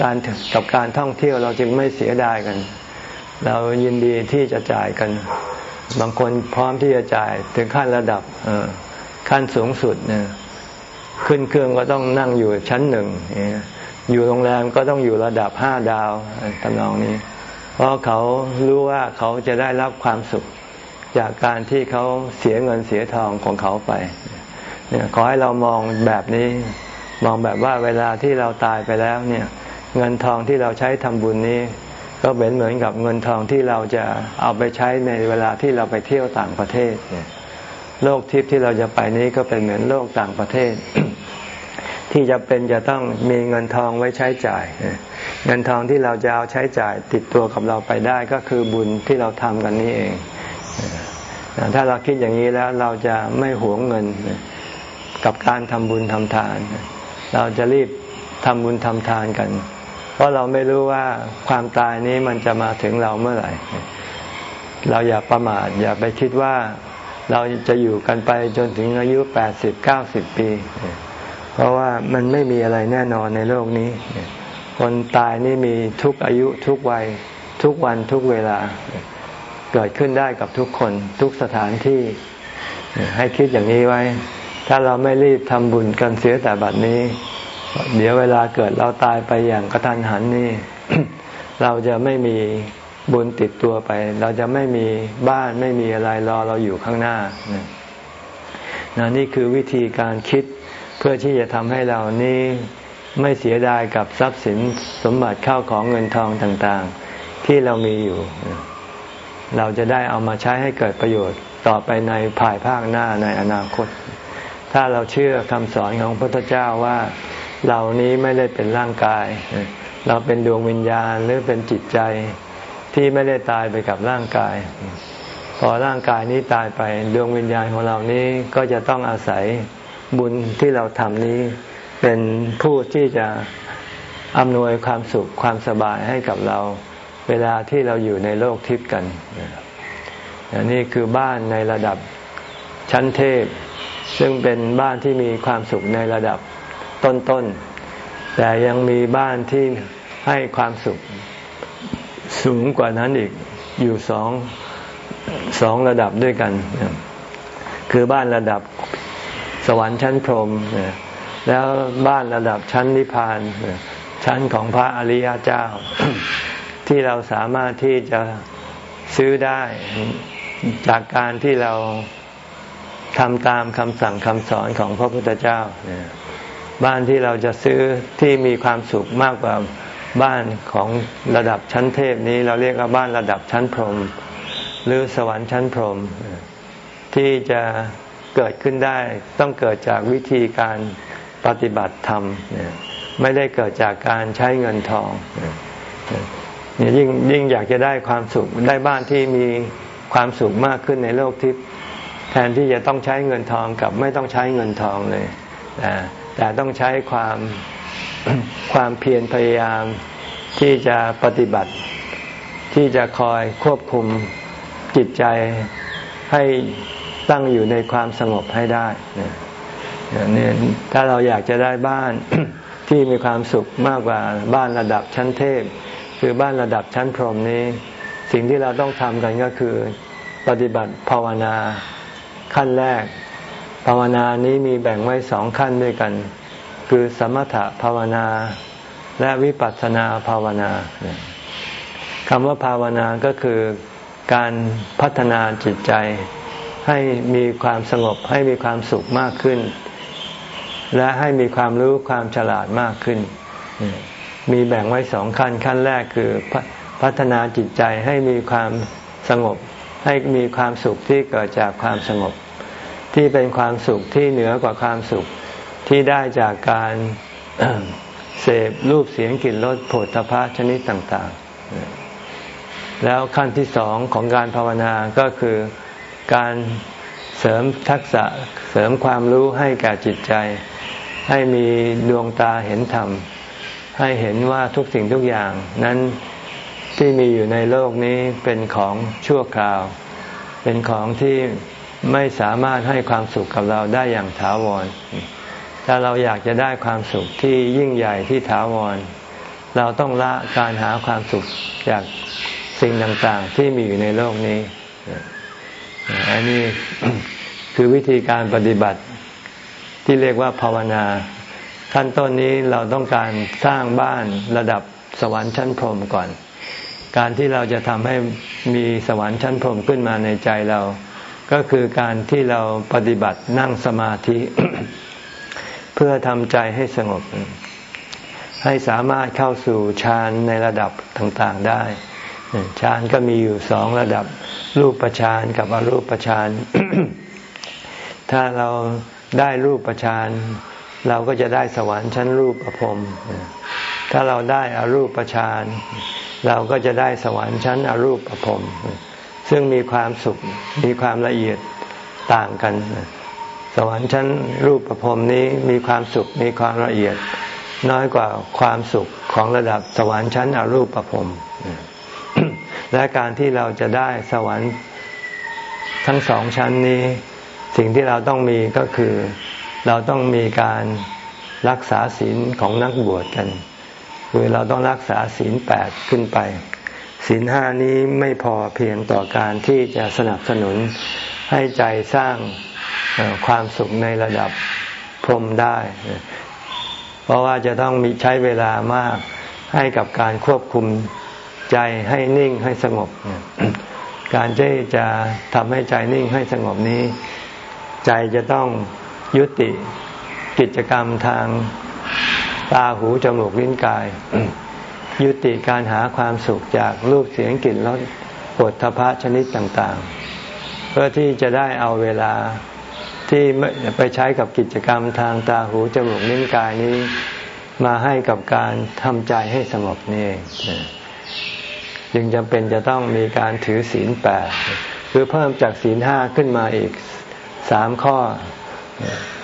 การกับการท่องเที่ยวเราจึงไม่เสียดายกัน เรายินดีที่จะจ่ายกัน บางคนพร้อมที่จะจ่ายถึงขั้นระดับขั้นสูงสุดเนี่ยขึ้นเครื่องก็ต้องนั่งอยู่ชั้นหนึ่ง อยู่โรงแรมก็ต้องอยู่ระดับห้าดาวทำนองนี้ เพราะเขารู้ว่าเขาจะได้รับความสุขจากการที่เขาเสียเงินเสียทองของเขาไป เนี่ยขอให้เรามองแบบนี้ มองแบบว่าเวลาที่เราตายไปแล้วเนี่ย เงินทองที่เราใช้ทำบุญนี้ ก็เป็นเหมือนกับเงินทองที่เราจะเอาไปใช้ในเวลาที่เราไปเที่ยวต่างประเทศโลกทิพย์ที่เราจะไปนี้ก็เป็นเหมือนโลกต่างประเทศ ที่จะเป็นจะต้องมีเงินทองไว้ใช้จ่าย เงินทองที่เราจะเอาใช้จ่ายติดตัวกับเราไปได้ก็คือบุญที่เราทำกันนี้เอง ถ้าเราคิดอย่างนี้แล้วเราจะไม่หวงเงินกับการทำบุญทำทาน เราจะรีบทำบุญทำทานกัน เพราะเราไม่รู้ว่าความตายนี้มันจะมาถึงเราเมื่อไหร่ เราอย่าประมาทอย่าไปคิดว่าเราจะอยู่กันไปจนถึงอายุแปดสิบเก้าสิบปี เพราะว่ามันไม่มีอะไรแน่นอนในโลกนี้ คนตายนี่มีทุกอายุทุกวัยทุกวันทุกเวลา เกิดขึ้นได้กับทุกคนทุกสถานที่ให้คิดอย่างนี้ไว้ ถ้าเราไม่รีบทำบุญกันเสียแต่บัดนี้ เดี๋ยวเวลาเกิดเราตายไปอย่างกระทันหันนี่ เราจะไม่มีบุญติดตัวไป เราจะไม่มีบ้านไม่มีอะไรรอเราอยู่ข้างหน้านะนี่คือวิธีการคิดเพื่อที่จะทำให้เรานี้ไม่เสียดายกับทรัพย์สินสมบัติเข้าของเงินทองต่างๆ ที่เรามีอยู่ เราจะได้เอามาใช้ให้เกิดประโยชน์ต่อไปในภายภาคหน้าในอนาคต ถ้าเราเชื่อคำสอนของพระพุทธเจ้าว่าเรานี้ไม่ได้เป็นร่างกาย เราเป็นดวงวิญญาณหรือเป็นจิตใจที่ไม่ได้ตายไปกับร่างกาย พอร่างกายนี้ตายไปดวงวิญญาณของเรานี้ก็จะต้องอาศัยบุญที่เราทำนี้ เป็นผู้ที่จะอำนวยความสุขความสบายให้กับเรา เวลาที่เราอยู่ในโลกทิพย์กันนนี่คือบ้านในระดับชั้นเทพ ซึ่งเป็นบ้านที่มีความสุขในระดับต้นๆ แต่ยังมีบ้านที่ให้ความสุขสูงกว่านั้นอีกอยู่สองสองระดับด้วยกัน คือบ้านระดับสวรรค์ชั้นพรหมแล้วบ้านระดับชั้นนิพพาน ชั้นของพระอริยเจ้า ที่เราสามารถที่จะซื้อได้จากการที่เรา ทำตามคำสั่งคำสอนของพระพุทธเจ้า บ้านที่เราจะซื้อที่มีความสุขมากกว่าบ้านของระดับชั้นเทพนี้ เราเรียกว่าบ้านระดับชั้นพรหมหรือสวรรค์ชั้นพรหมที่จะเกิดขึ้นได้ต้องเกิดจากวิธีการปฏิบัติธรรมไม่ได้เกิดจากการใช้เงินทองเนี่ยยิ่งยิ่งอยากจะได้ความสุขได้บ้านที่มีความสุขมากขึ้นในโลกทิพย์ แทนที่จะต้องใช้เงินทองกับไม่ต้องใช้เงินทองเลยแต่ต้องใช้ความความเพียรพยายามที่จะปฏิบัติ ที่จะคอยควบคุมจิตใจให้ตั้งอยู่ในความสงบให้ได้เนี่ยถ้าเราอยากจะได้บ้านที่มีความสุขมากกว่าบ้านระดับชั้นเทพ คือบ้านระดับชั้นพรหมนี้ สิ่งที่เราต้องทำกันก็คือ ปฏิบัติภาวนา ขั้นแรก ภาวนานี้มีแบ่งไว้สองขั้นด้วยกัน คือสมถภาวนาและวิปัสสนาภาวนาคำว่าภาวนาก็คือการพัฒนาจิตใจ ให้มีความสงบให้มีความสุขมากขึ้น และให้มีความรู้ความฉลาดมากขึ้น มีแบ่งไว้สองขั้นขั้นแรกคือพัฒนาจิตใจให้มีความสงบ ให้มีความสุขที่เกิดจากความสงบ ที่เป็นความสุขที่เหนือกว่าความสุขที่ได้จากการเสพรูปเสียงกลิ่นรสผลพระชนิดต่าง ๆ แล้วขั้นที่สองของการภาวนาก็คือการเสริมทักษะเสริมความรู้ให้แก่จิตใจ ให้มีดวงตาเห็นธรรม ให้เห็นว่าทุกสิ่งทุกอย่าง นั้นที่มีอยู่ในโลกนี้เป็นของชั่วคราว เป็นของที่ ไม่สามารถให้ความสุขกับเราได้อย่างถาวร ถ้าเราอยากจะได้ความสุขที่ยิ่งใหญ่ที่ถาวร เราต้องละการหาความสุขจากสิ่งต่างๆ ที่มีอยู่ในโลกนี้ อันนี้คือวิธีการปฏิบัติที่เรียกว่าภาวนา ขั้นต้นนี้เราต้องการสร้างบ้านระดับสวรรค์ชั้นพรหมก่อน การที่เราจะทำให้มีสวรรค์ชั้นพรหมขึ้นมาในใจเรา ก็คือการที่เราปฏิบัตินั่งสมาธิ เพื่อทำใจให้สงบ ให้สามารถเข้าสู่ฌานในระดับต่างๆได้ฌานก็มีอยู่สองระดับ รูปฌานกับอรูปฌานถ้าเราได้รูปฌานเราก็จะได้สวรรค์ชั้นรูปประพรมถ้าเราได้อรูปฌานเราก็จะได้สวรรค์ชั้นอรูปประพรม ซึ่งมีความสุขมีความละเอียดต่างกัน สวรรค์ชั้นรูปประพรมนี้มีความสุขมีความละเอียดน้อยกว่าความสุขของระดับสวรรค์ชั้นอรูปประพรมและการที่เราจะได้สวรรค์ทั้งสองชั้นนี้ สิ่งที่เราต้องมีก็คือ เราต้องมีการรักษาศีลของนักบวชกัน คือเราต้องรักษาศีลแปดขึ้นไป ศีลห้านี้ไม่พอเพียงต่อการที่จะสนับสนุนให้ใจสร้างความสุขในระดับพรมได้ เพราะว่าจะต้องมีใช้เวลามากให้กับการควบคุมใจให้นิ่งให้สงบ การที่จะทำให้ใจนิ่งให้สงบนี้ ใจจะต้องยุติกิจกรรมทางตาหูจมูกลิ้นกาย ยุติการหาความสุขจากรูปเสียงกลิ่นรสปวดทพะชนิดต่างๆ เพื่อที่จะได้เอาเวลาที่ไปใช้กับกิจกรรมทางตาหูจมูกลิ้นกายนี้ มาให้กับการทำใจให้สงบนี่เองจึงจำเป็นจะต้องมีการถือศีลแปดคือเพิ่มจากศีลห้าขึ้นมาอีกสามข้อ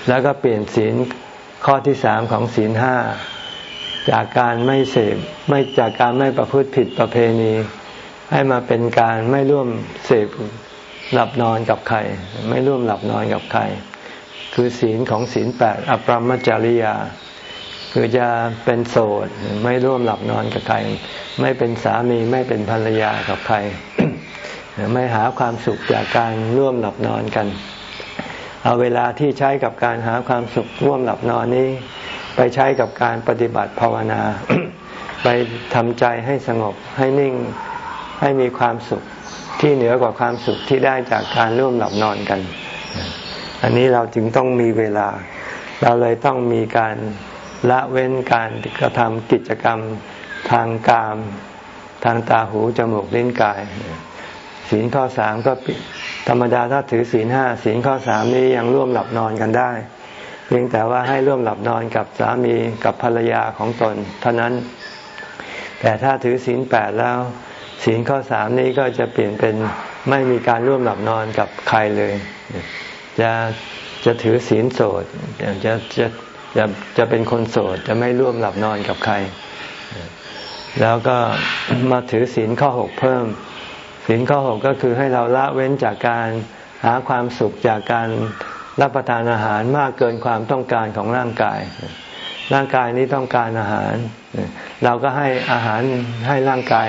แล้วก็เปลี่ยนศีลข้อที่สามของศีลห้า จากการไม่เสพไม่จากการไม่ประพฤติผิดประเพณี ให้มาเป็นการไม่ร่วมเสพหลับนอนกับใคร ไม่ร่วมหลับนอนกับใคร คือศีลของศีลแปดอปรมจริยา คือจะเป็นโสดไม่ร่วมหลับนอนกับใคร ไม่เป็นสามีไม่เป็นภรรยากับใคร ไม่หาความสุขจากการร่วมหลับนอนกัน เอาเวลาที่ใช้กับการหาความสุขร่วมหลับนอนนี้ ไปใช้กับการปฏิบัติภาวนา ไปทำใจให้สงบให้นิ่งให้มีความสุขที่เหนือกว่าความสุขที่ได้จากการร่วมหลับนอนกัน อันนี้เราจึงต้องมีเวลา เราเลยต้องมีการละเว้นการกระทำกิจกรรมทางกาม ทางตาหูจมูกลิ้นกาย ศีลข้อสามก็ธรรมดาถ้าถือศีลห้าศีลข้อสามนี้ยังร่วมหลับนอนกันได้ พียงแต่ว่าให้ร่วมหลับนอนกับสามีกับภรรยาของตน เท่านั้น แต่ถ้าถือศีลแปดแล้วศีลข้อสามนี้ก็จะเปลี่ยนเป็นไม่มีการร่วมหลับนอนกับใครเลย จะจะถือศีลโสดจะจะจะจะเป็นคนโสดจะไม่ร่วมหลับนอนกับใคร แล้วก็มาถือศีลข้อหกเพิ่มศีลข้อหกก็คือให้เราละเว้นจากการหาความสุขจากการ รับประทานอาหารมากเกินความต้องการของร่างกาย ร่างกายนี้ต้องการอาหาร เราก็ให้อาหารให้ร่างกาย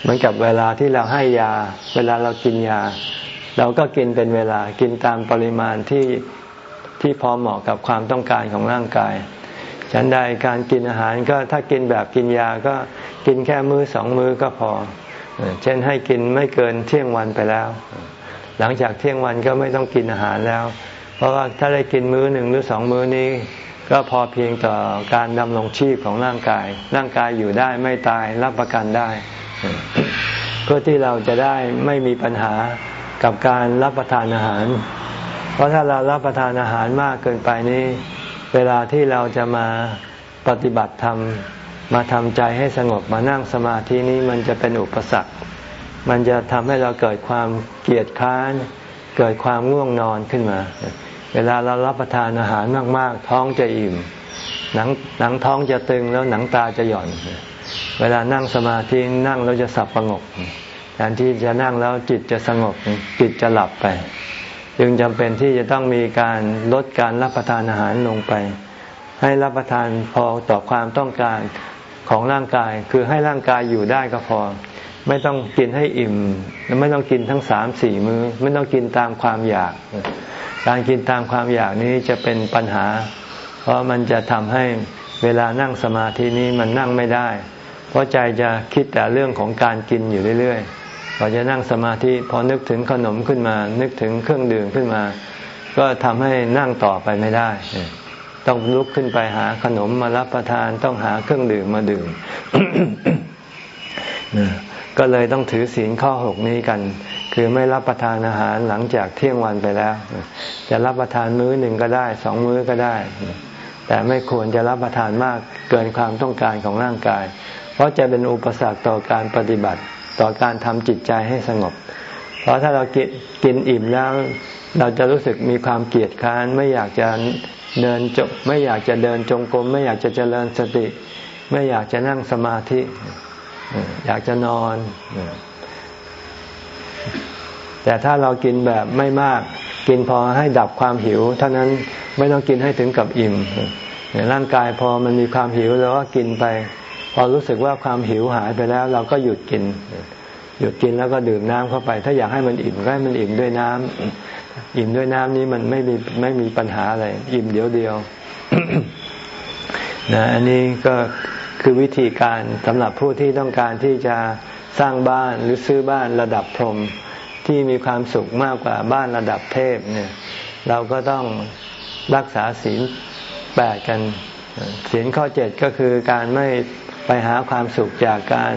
เหมือนกับเวลาที่เราให้ยา เวลาเรากินยา เราก็กินเป็นเวลากินตามปริมาณที่ที่พอเหมาะกับความต้องการของร่างกายฉันใดการกินอาหารก็ถ้ากินแบบกินยาก็กินแค่มือสองมือก็พอ เช่นให้กินไม่เกินเที่ยงวันไปแล้ว หลังจากเที่ยงวันก็ไม่ต้องกินอาหารแล้ว เพราะว่าถ้าได้กินมื้อหนึ่งหรือสองมื้อนี้ ก็พอเพียงต่อการดำรงชีพของร่างกาย ร่างกายอยู่ได้ไม่ตายรับประกันได้ เพื่อที่เราจะได้ไม่มีปัญหากับการรับประทานอาหาร เพราะถ้าเรารับประทานอาหารมากเกินไปนี้ เวลาที่เราจะมาปฏิบัติธรรมมาทำใจให้สงบมานั่งสมาธินี้มันจะเป็นอุปสรรค มันจะทำให้เราเกิดความเกียดค้าน เกิดความง่วงนอนขึ้นมา เวลาเรารับประทานอาหารมากๆ ท้องจะอิ่ม หนังหนังท้องจะตึงแล้วหนังตาจะหย่อน เวลานั่งสมาธินั่งแล้วจะสับประงกแทนที่จะนั่งแล้วจิตจะสงบจิตจะหลับไป จึงจำเป็นที่จะต้องมีการลดการรับประทานอาหารลงไป ให้รับประทานพอต่อความต้องการของร่างกาย คือให้ร่างกายอยู่ได้ก็พอ ไม่ต้องกินให้อิ่ม ไม่ต้องกินทั้งสามสี่มือ้อ ไม่ต้องกินตามความอยาก การกินตามความอยากนี้จะเป็นปัญหา เพราะมันจะทำให้เวลานั่งสมาธินี้มันนั่งไม่ได้ เพราะใจจะคิดแต่เรื่องของการกินอยู่เรื่อยๆพอจะนั่งสมาธิพอนึกถึงขนมขึ้นมา นึกถึงเครื่องดื่มขึ้นมา ก็ทำให้นั่งต่อไปไม่ได้ ต้องลุกขึ้นไปหาขนมมารับประทานต้องหาเครื่องดื่มมาดื่มก็เลยต้องถือศีลข้อหกนี้กัน คือไม่รับประทานอาหารหลังจากเที่ยงวันไปแล้ว จะรับประทานมื้อหนึ่งก็ได้สองมื้อก็ได้ แต่ไม่ควรจะรับประทานมากเกินความต้องการของร่างกาย เพราะจะเป็นอุปสรรคต่อการปฏิบัติต่อการทำจิตใจให้สงบ เพราะถ้าเรากินกินอิ่มแล้วเราจะรู้สึกมีความเกียดค้านไม่อยากจะเดินจบไม่อยากจะเดินจงกรมไม่อยากจะเจริญสติ ไม่อยากจะนั่งสมาธิ อยากจะนอน แต่ถ้าเรากินแบบไม่มาก กินพอให้ดับความหิว เท่านั้นไม่ต้องกินให้ถึงกับอิ่มร่างกายพอมันมีความหิวเราก็กินไป พอรู้สึกว่าความหิวหายไปแล้ว เราก็หยุดกิน หยุดกินแล้วก็ดื่มน้ำเข้าไป ถ้าอยากให้มันอิ่มก็ให้มันอิ่มด้วยน้ำอิ่มด้วยน้ำนี้มันไม่มีไม่มีปัญหาอะไร อิ่มเดียวเดียวนะอันนี้ก็คือวิธีการสำหรับผู้ที่ต้องการที่จะ สร้างบ้านหรือซื้อบ้านระดับพรหมที่มีความสุขมากกว่าบ้านระดับเทพเนี่ยเราก็ต้องรักษาศีลแปดกันศีลข้อเจ็ดก็คือการไม่ไปหาความสุขจากการ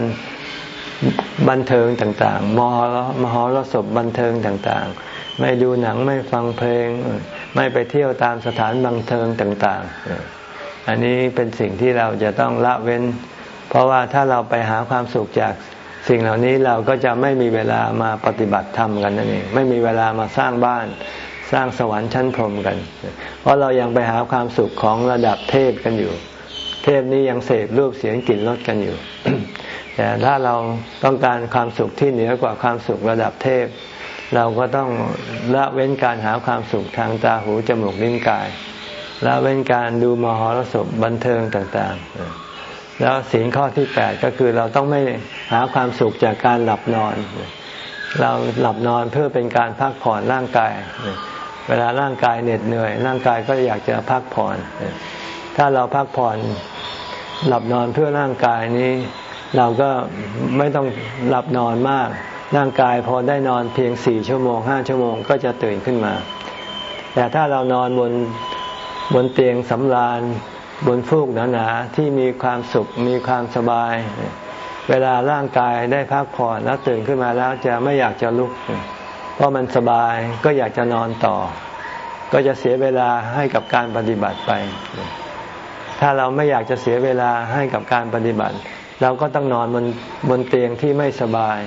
บันเทิงต่างๆ มหรมหรสพบันเทิงต่างๆ ไม่ดูหนังไม่ฟังเพลง ไม่ไปเที่ยวตามสถานบันเทิงต่างๆ อันนี้เป็นสิ่งที่เราจะต้องละเว้น เพราะว่าถ้าเราไปหาความสุขจาก สิ่งเหล่านี้เราก็จะไม่มีเวลามาปฏิบัติธรรมกันนั่นเองไม่มีเวลามาสร้างบ้านสร้างสวรรค์ชั้นพรหมกัน เพราะเรายังไปหาความสุขของระดับเทพกันอยู่ เทพนี้ยังเสพรูปเสียงกลิ่นรสกันอยู่ แต่ถ้าเราต้องการความสุขที่เหนือกว่าความสุขระดับเทพ เราก็ต้องละเว้นการหาความสุขทางตาหูจมูกลิ้นกายละเว้นการดูมหรสพบันเทิงต่าง ๆ แล้วสิ่ข้อที่แปดก็คือเราต้องไม่หาความสุขจากการหลับนอน เราหลับนอนเพื่อเป็นการพักผ่อนร่างกาย เวลาร่างกายเหน็ดเหนื่อย ร่างกายก็อยากจะพักผ่อน ถ้าเราพักผ่อนหลับนอนเพื่อร่างกายนี้ เราก็ไม่ต้องหลับนอนมาก ร่างกายพอได้นอนเพียงสี่ชั่วโมงห้าชั่วโมงก็จะตื่นขึ้นมา แต่ถ้าเรานอนบนบนเตียงสำราญ บนฟูกหนาๆที่มีความสุขมีความสบาย เวลาร่างกายได้พักผ่อนแล้วตื่นขึ้นมาแล้วจะไม่อยากจะลุก เพราะมันสบายก็อยากจะนอนต่อ ก็จะเสียเวลาให้กับการปฏิบัติไป ถ้าเราไม่อยากจะเสียเวลาให้กับการปฏิบัติ เราก็ต้องนอนบนบนเตียงที่ไม่สบาย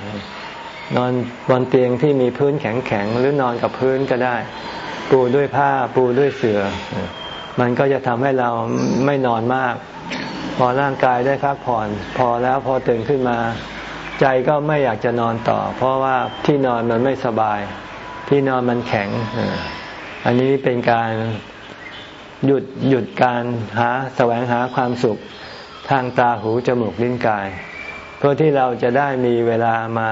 นอนบนเตียงที่มีพื้นแข็งๆหรือนอนกับพื้นก็ได้ ปูด้วยผ้าปูด้วยเสือ่อ มันก็จะทำให้เราไม่นอนมาก พอร่างกายได้พักผ่อน พอแล้วพอตื่นขึ้นมา ใจก็ไม่อยากจะนอนต่อ เพราะว่าที่นอนมันไม่สบาย ที่นอนมันแข็ง อันนี้เป็นการหยุดหยุดการหาแสวงหาความสุขทางตาหูจมูกลิ้นกาย เพื่อที่เราจะได้มีเวลามา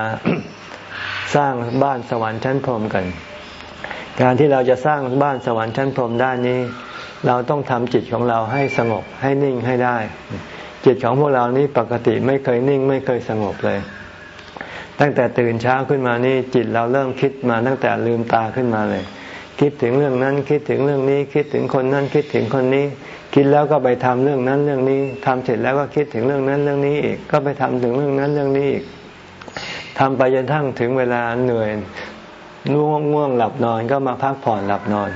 สร้างบ้านสวรรค์ชั้นพรหมกัน การที่เราจะสร้างบ้านสวรรค์ชั้นพรหมได้นี้ เราต้องทำจิตของเราให้สงบให้นิ่งให้ได้ จิตของพวกเรานี้ปกติไม่เคยนิ่งไม่เคยสงบเลย ตั้งแต่ตื่นเช้าขึ้นมานี่จิตเราเริ่มคิดมาตั้งแต่ลืมตาขึ้นมาเลย คิดถึงเรื่องนั้นคิดถึงเรื่องนี้ คิดถึงคนนั้นคิดถึงคนนี้ คิดแล้วก็ไปทำเรื่องนั้นเรื่องนี้ทำเสร็จแล้วก็คิดถึงเรื่องนั้นเรื่องนี้อีกก็ไปทำถึงเรื่องนั้นเรื่องนี้อีกทำไปจนทั้งถึงเวลาเหนื่อยง่วงง่วงหลับนอนก็มาพักผ่อนหลับนอน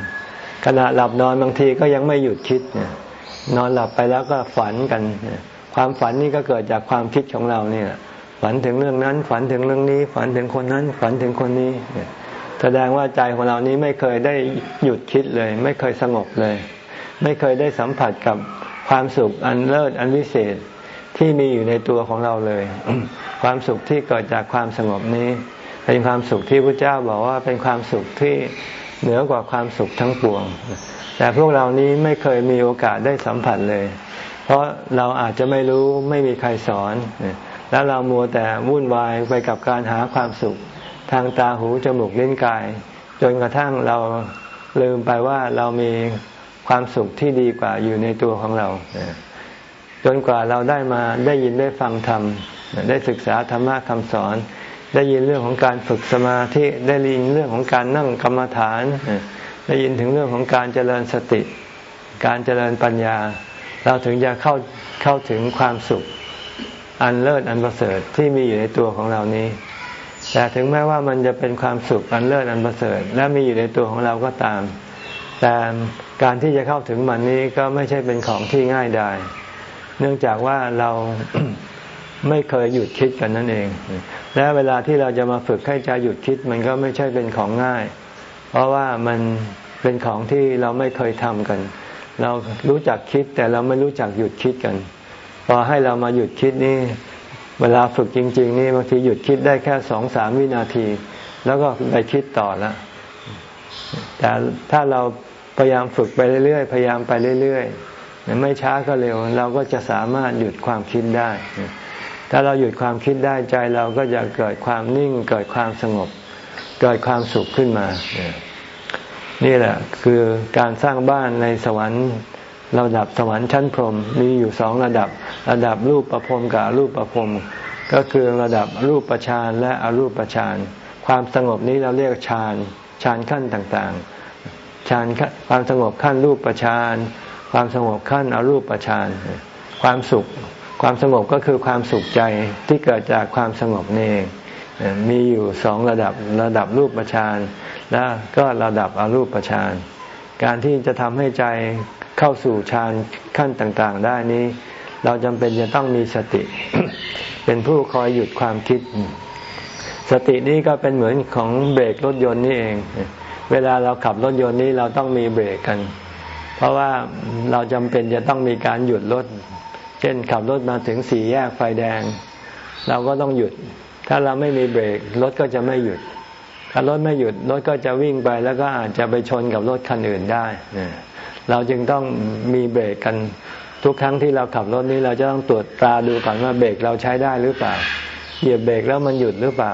ขณะหลับนอนบางทีก็ยังไม่หยุดคิดเนี่ยนอนหลับไปแล้วก็ฝันกัน ความฝันนี่ก็เกิดจากความคิดของเราเนี่ยฝันถึงเรื่องนั้น ฝันถึงเรื่องนี้ ฝันถึงคนนั้น ฝันถึงคนนี้ แสดงว่าใจของเรานี้ไม่เคยได้หยุดคิดเลย ไม่เคยสงบเลย ไม่เคยได้สัมผัสกับความสุขอันเลิศอันวิเศษที่มีอยู่ในตัวของเราเลย ความสุขที่เกิดจากความสงบนี้ เป็นความสุขที่พระเจ้าบอกว่าเป็นความสุขที่ เหนือกว่าความสุขทั้งปวง แต่พวกเรานี้ไม่เคยมีโอกาสได้สัมผัสเลย เพราะเราอาจจะไม่รู้ไม่มีใครสอน แล้วเรามัวแต่วุ่นวายไปกับการหาความสุข ทางตาหูจมูกลิ้นกาย จนกระทั่งเราลืมไปว่าเรามีความสุขที่ดีกว่าอยู่ในตัวของเรา จนกว่าเราได้มาได้ยินได้ฟังธรรมได้ศึกษาธรรมะคำสอน ได้ยินเรื่องของการฝึกสมาธิได้ยินเรื่องของการนั่งกรรมฐาน ได้ยินถึงเรื่องของการเจริญสติ การเจริญปัญญา เราถึงจะเข้าเข้าถึงความสุข อันเลิศอันประเสริฐที่มีอยู่ในตัวของเรานี้ แต่ถึงแม้ว่ามันจะเป็นความสุขอันเลิศอันประเสริฐ และมีอยู่ในตัวของเราก็ตาม แต่การที่จะเข้าถึงมันนี้ก็ไม่ใช่เป็นของที่ง่ายได้เนื่องจากว่าเราไม่เคยหยุดคิดกันนั่นเอง และเวลาที่เราจะมาฝึกให้ใจหยุดคิด มันก็ไม่ใช่เป็นของง่าย เพราะว่ามันเป็นของที่เราไม่เคยทำกัน เรารู้จักคิดแต่เราไม่รู้จักหยุดคิดกัน พอให้เรามาหยุดคิดนี่ เวลาฝึกจริง ๆ นี่บางทีหยุดคิดได้แค่สองสามวินาที แล้วก็ไปคิดต่อแล้วแต่ถ้าเราพยายามฝึกไปเรื่อยๆ พยายามไปเรื่อยๆ ไม่ช้าก็เร็ว เราก็จะสามารถหยุดความคิดได้ ถ้าเราหยุดความคิดได้ใจเราก็จะเกิดความนิ่งเกิดความสงบ เกิดความสุขขึ้นมา นี่แหละคือการสร้างบ้านในสวรรค์ระดับสวรรค์ชั้นพรหมมีอยู่สองระดับ ระดับรูปประพรมกับรูปประพรมก็คือระดับรูปประชานและอรูปประชานความสงบนี้เราเรียกฌานฌานขั้นต่างๆฌานความสงบขั้นรูปประชานความสงบขั้นอรูปประชานความสุข ความสงบก็คือความสุขใจที่เกิดจากความสงบนี่มีอยู่สองระดับระดับรูปฌานและก็ระดับอรูปฌานการที่จะทำให้ใจเข้าสู่ฌานขั้นต่างๆ ได้นี้ เราจำเป็นจะต้องมีสติ เป็นผู้คอยหยุดความคิด สตินี้ก็เป็นเหมือนของเบรกรถยนต์นี่เอง เวลาเราขับรถยนต์นี้เราต้องมีเบรกกัน เพราะว่าเราจำเป็นจะต้องมีการหยุดรถ เช่นขับรถมาถึงสี่แยกไฟแดง เราก็ต้องหยุด ถ้าเราไม่มีเบรกรถก็จะไม่หยุด ถ้ารถไม่หยุดรถก็จะวิ่งไปแล้วก็อาจจะไปชนกับรถคันอื่นได้เราจึงต้องมีเบรกกันทุกครั้งที่เราขับรถนี้เราจะต้องตรวจตาดูก่อนว่าเบรกเราใช้ได้หรือเปล่า เหยียบเบรกแล้วมันหยุดหรือเปล่า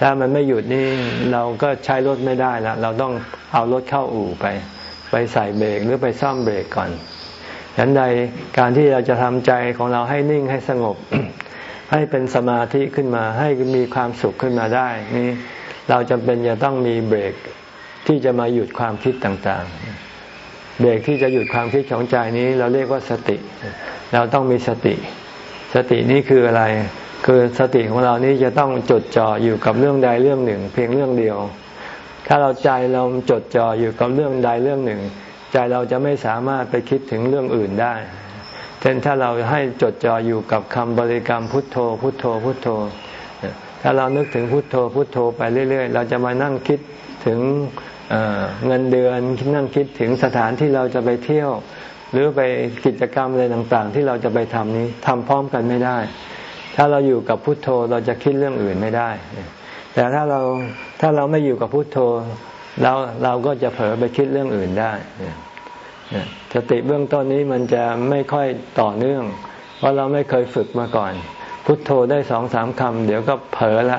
ถ้ามันไม่หยุดนี่เราก็ใช้รถไม่ได้ละเราต้องเอารถเข้าอู่ไป ไปใส่เบรกหรือไปซ่อมเบรกก่อน ฉันใดการที่เราจะทำใจของเราให้นิ่งให้สงบ ให้เป็นสมาธิขึ้นมา ให้มีความสุขขึ้นมาได้นี่เราจำเป็นจะต้องมีเบรกที่จะมาหยุดความคิดต่างๆ เบรกที่จะหยุดความคิดของใจนี้ เราเรียกว่าสติ เราต้องมีสติ สตินี้คืออะไร คือสติของเรานี้จะต้องจดจ่ออยู่กับเรื่องใดเรื่องหนึ่ง เพียงเรื่องเดียว ถ้าเราใจเราจดจ่ออยู่กับเรื่องใดเรื่องหนึ่ง ใจเราจะไม่สามารถไปคิดถึงเรื่องอื่นได้ เช่นถ้าเราให้จดจ่ออยู่กับคำบริกรรมพุทโธ พุทโธ พุทโธ ถ้าเรานึกถึงพุทโธ พุทโธไปเรื่อย ๆ เราจะมานั่งคิดถึงเงินเดือนนั่งคิดถึงสถานที่เราจะไปเที่ยว หรือไปกิจกรรมอะไรต่างๆ ที่เราจะไปทำนี้ทำพร้อมกันไม่ได้ ถ้าเราอยู่กับพุทโธเราจะคิดเรื่องอื่นไม่ได้ แต่ถ้าเราถ้าเราไม่อยู่กับพุทโธ เราเราก็จะเผลอไปคิดเรื่องอื่นได้สติเบื้องต้นนี้มันจะไม่ค่อยต่อเนื่อง เพราะเราไม่เคยฝึกมาก่อน พุทโธได้สองสามคำเดี๋ยวก็เผลอละ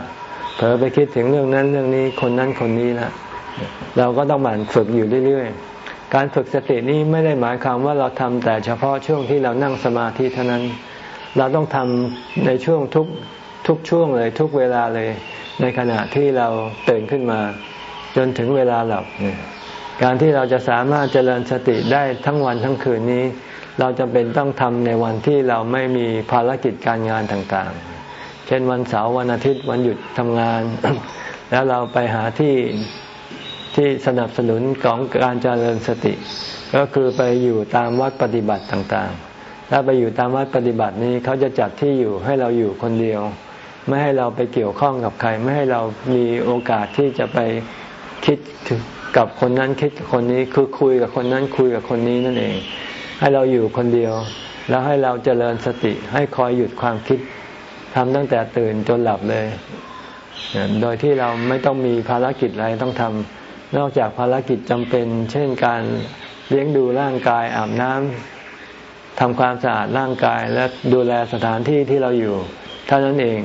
เผลอไปคิดถึงเรื่องนั้นเรื่องนี้คนนั้นคนนี้ละเราก็ต้องหมั่นฝึกอยู่เรื่อยๆ การฝึกสตินี้ไม่ได้หมายความว่าเราทำแต่เฉพาะช่วงที่เรานั่งสมาธิเท่านั้น เราต้องทำในช่วงทุกทุกช่วงเลยทุกเวลาเลย ในขณะที่เราตื่นขึ้นมา จนถึงเวลาหลับ การที่เราจะสามารถเจริญสติได้ทั้งวันทั้งคืนนี้ เราจำเป็นต้องทำในวันที่เราไม่มีภารกิจการงานต่างๆ เช่นวันเสาร์วันอาทิตย์วันหยุดทำงาน แล้วเราไปหาที่ที่สนับสนุนของการเจริญสติ ก็คือไปอยู่ตามวัดปฏิบัติต่างๆ ถ้าไปอยู่ตามวัดปฏิบัตินี้เขาจะจัดที่อยู่ให้เราอยู่คนเดียว ไม่ให้เราไปเกี่ยวข้องกับใคร ไม่ให้เรามีโอกาสที่จะไป คิดกับคนนั้นคิดกับคนนี้คือคุยกับคนนั้นคุยกับคนนี้นั่นเอง ให้เราอยู่คนเดียว แล้วให้เราเจริญสติ ให้คอยหยุดความคิดทำตั้งแต่ตื่นจนหลับเลย โดยที่เราไม่ต้องมีภารกิจอะไรต้องทำนอกจากภารกิจจำเป็น เช่นการเลี้ยงดูร่างกายอาบน้ำทำความสะอาดร่างกายและดูแลสถานที่ที่เราอยู่ เท่านั้นเอง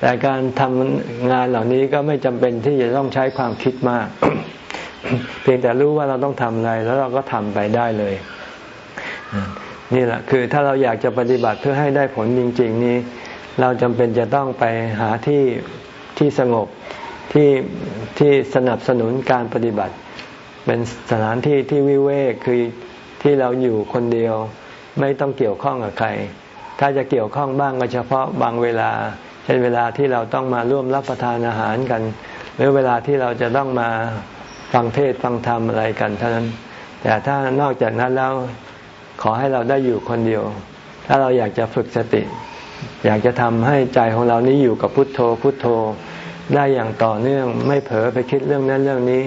แต่การทำงานเหล่านี้ก็ไม่จำเป็นที่จะต้องใช้ความคิดมาก เพียงแต่รู้ว่าเราต้องทำอะไร แล้วเราก็ทำไปได้เลย นี่แหละคือถ้าเราอยากจะปฏิบัติเพื่อให้ได้ผลจริง ๆ นี้ เราจำเป็นจะต้องไปหาที่ที่สงบที่ที่สนับสนุนการปฏิบัติ เป็นสถานที่ที่วิเวกคือที่เราอยู่คนเดียว ไม่ต้องเกี่ยวข้องกับใคร ถ้าจะเกี่ยวข้องบ้างก็เฉพาะบางเวลา ช่นเวลาที่เราต้องมาร่วมรับประทานอาหารกัน หรือเวลาที่เราจะต้องมาฟังเทศฟังธรรมอะไรกันเท่านั้น แต่ถ้านอกจากนั้นแล้วขอให้เราได้อยู่คนเดียว ถ้าเราอยากจะฝึกสติ อยากจะทำให้ใจของเรานี้อยู่กับพุทโธพุทโธได้อย่างต่อเนื่องไม่เผลอไปคิดเรื่องนั้นเรื่องนี้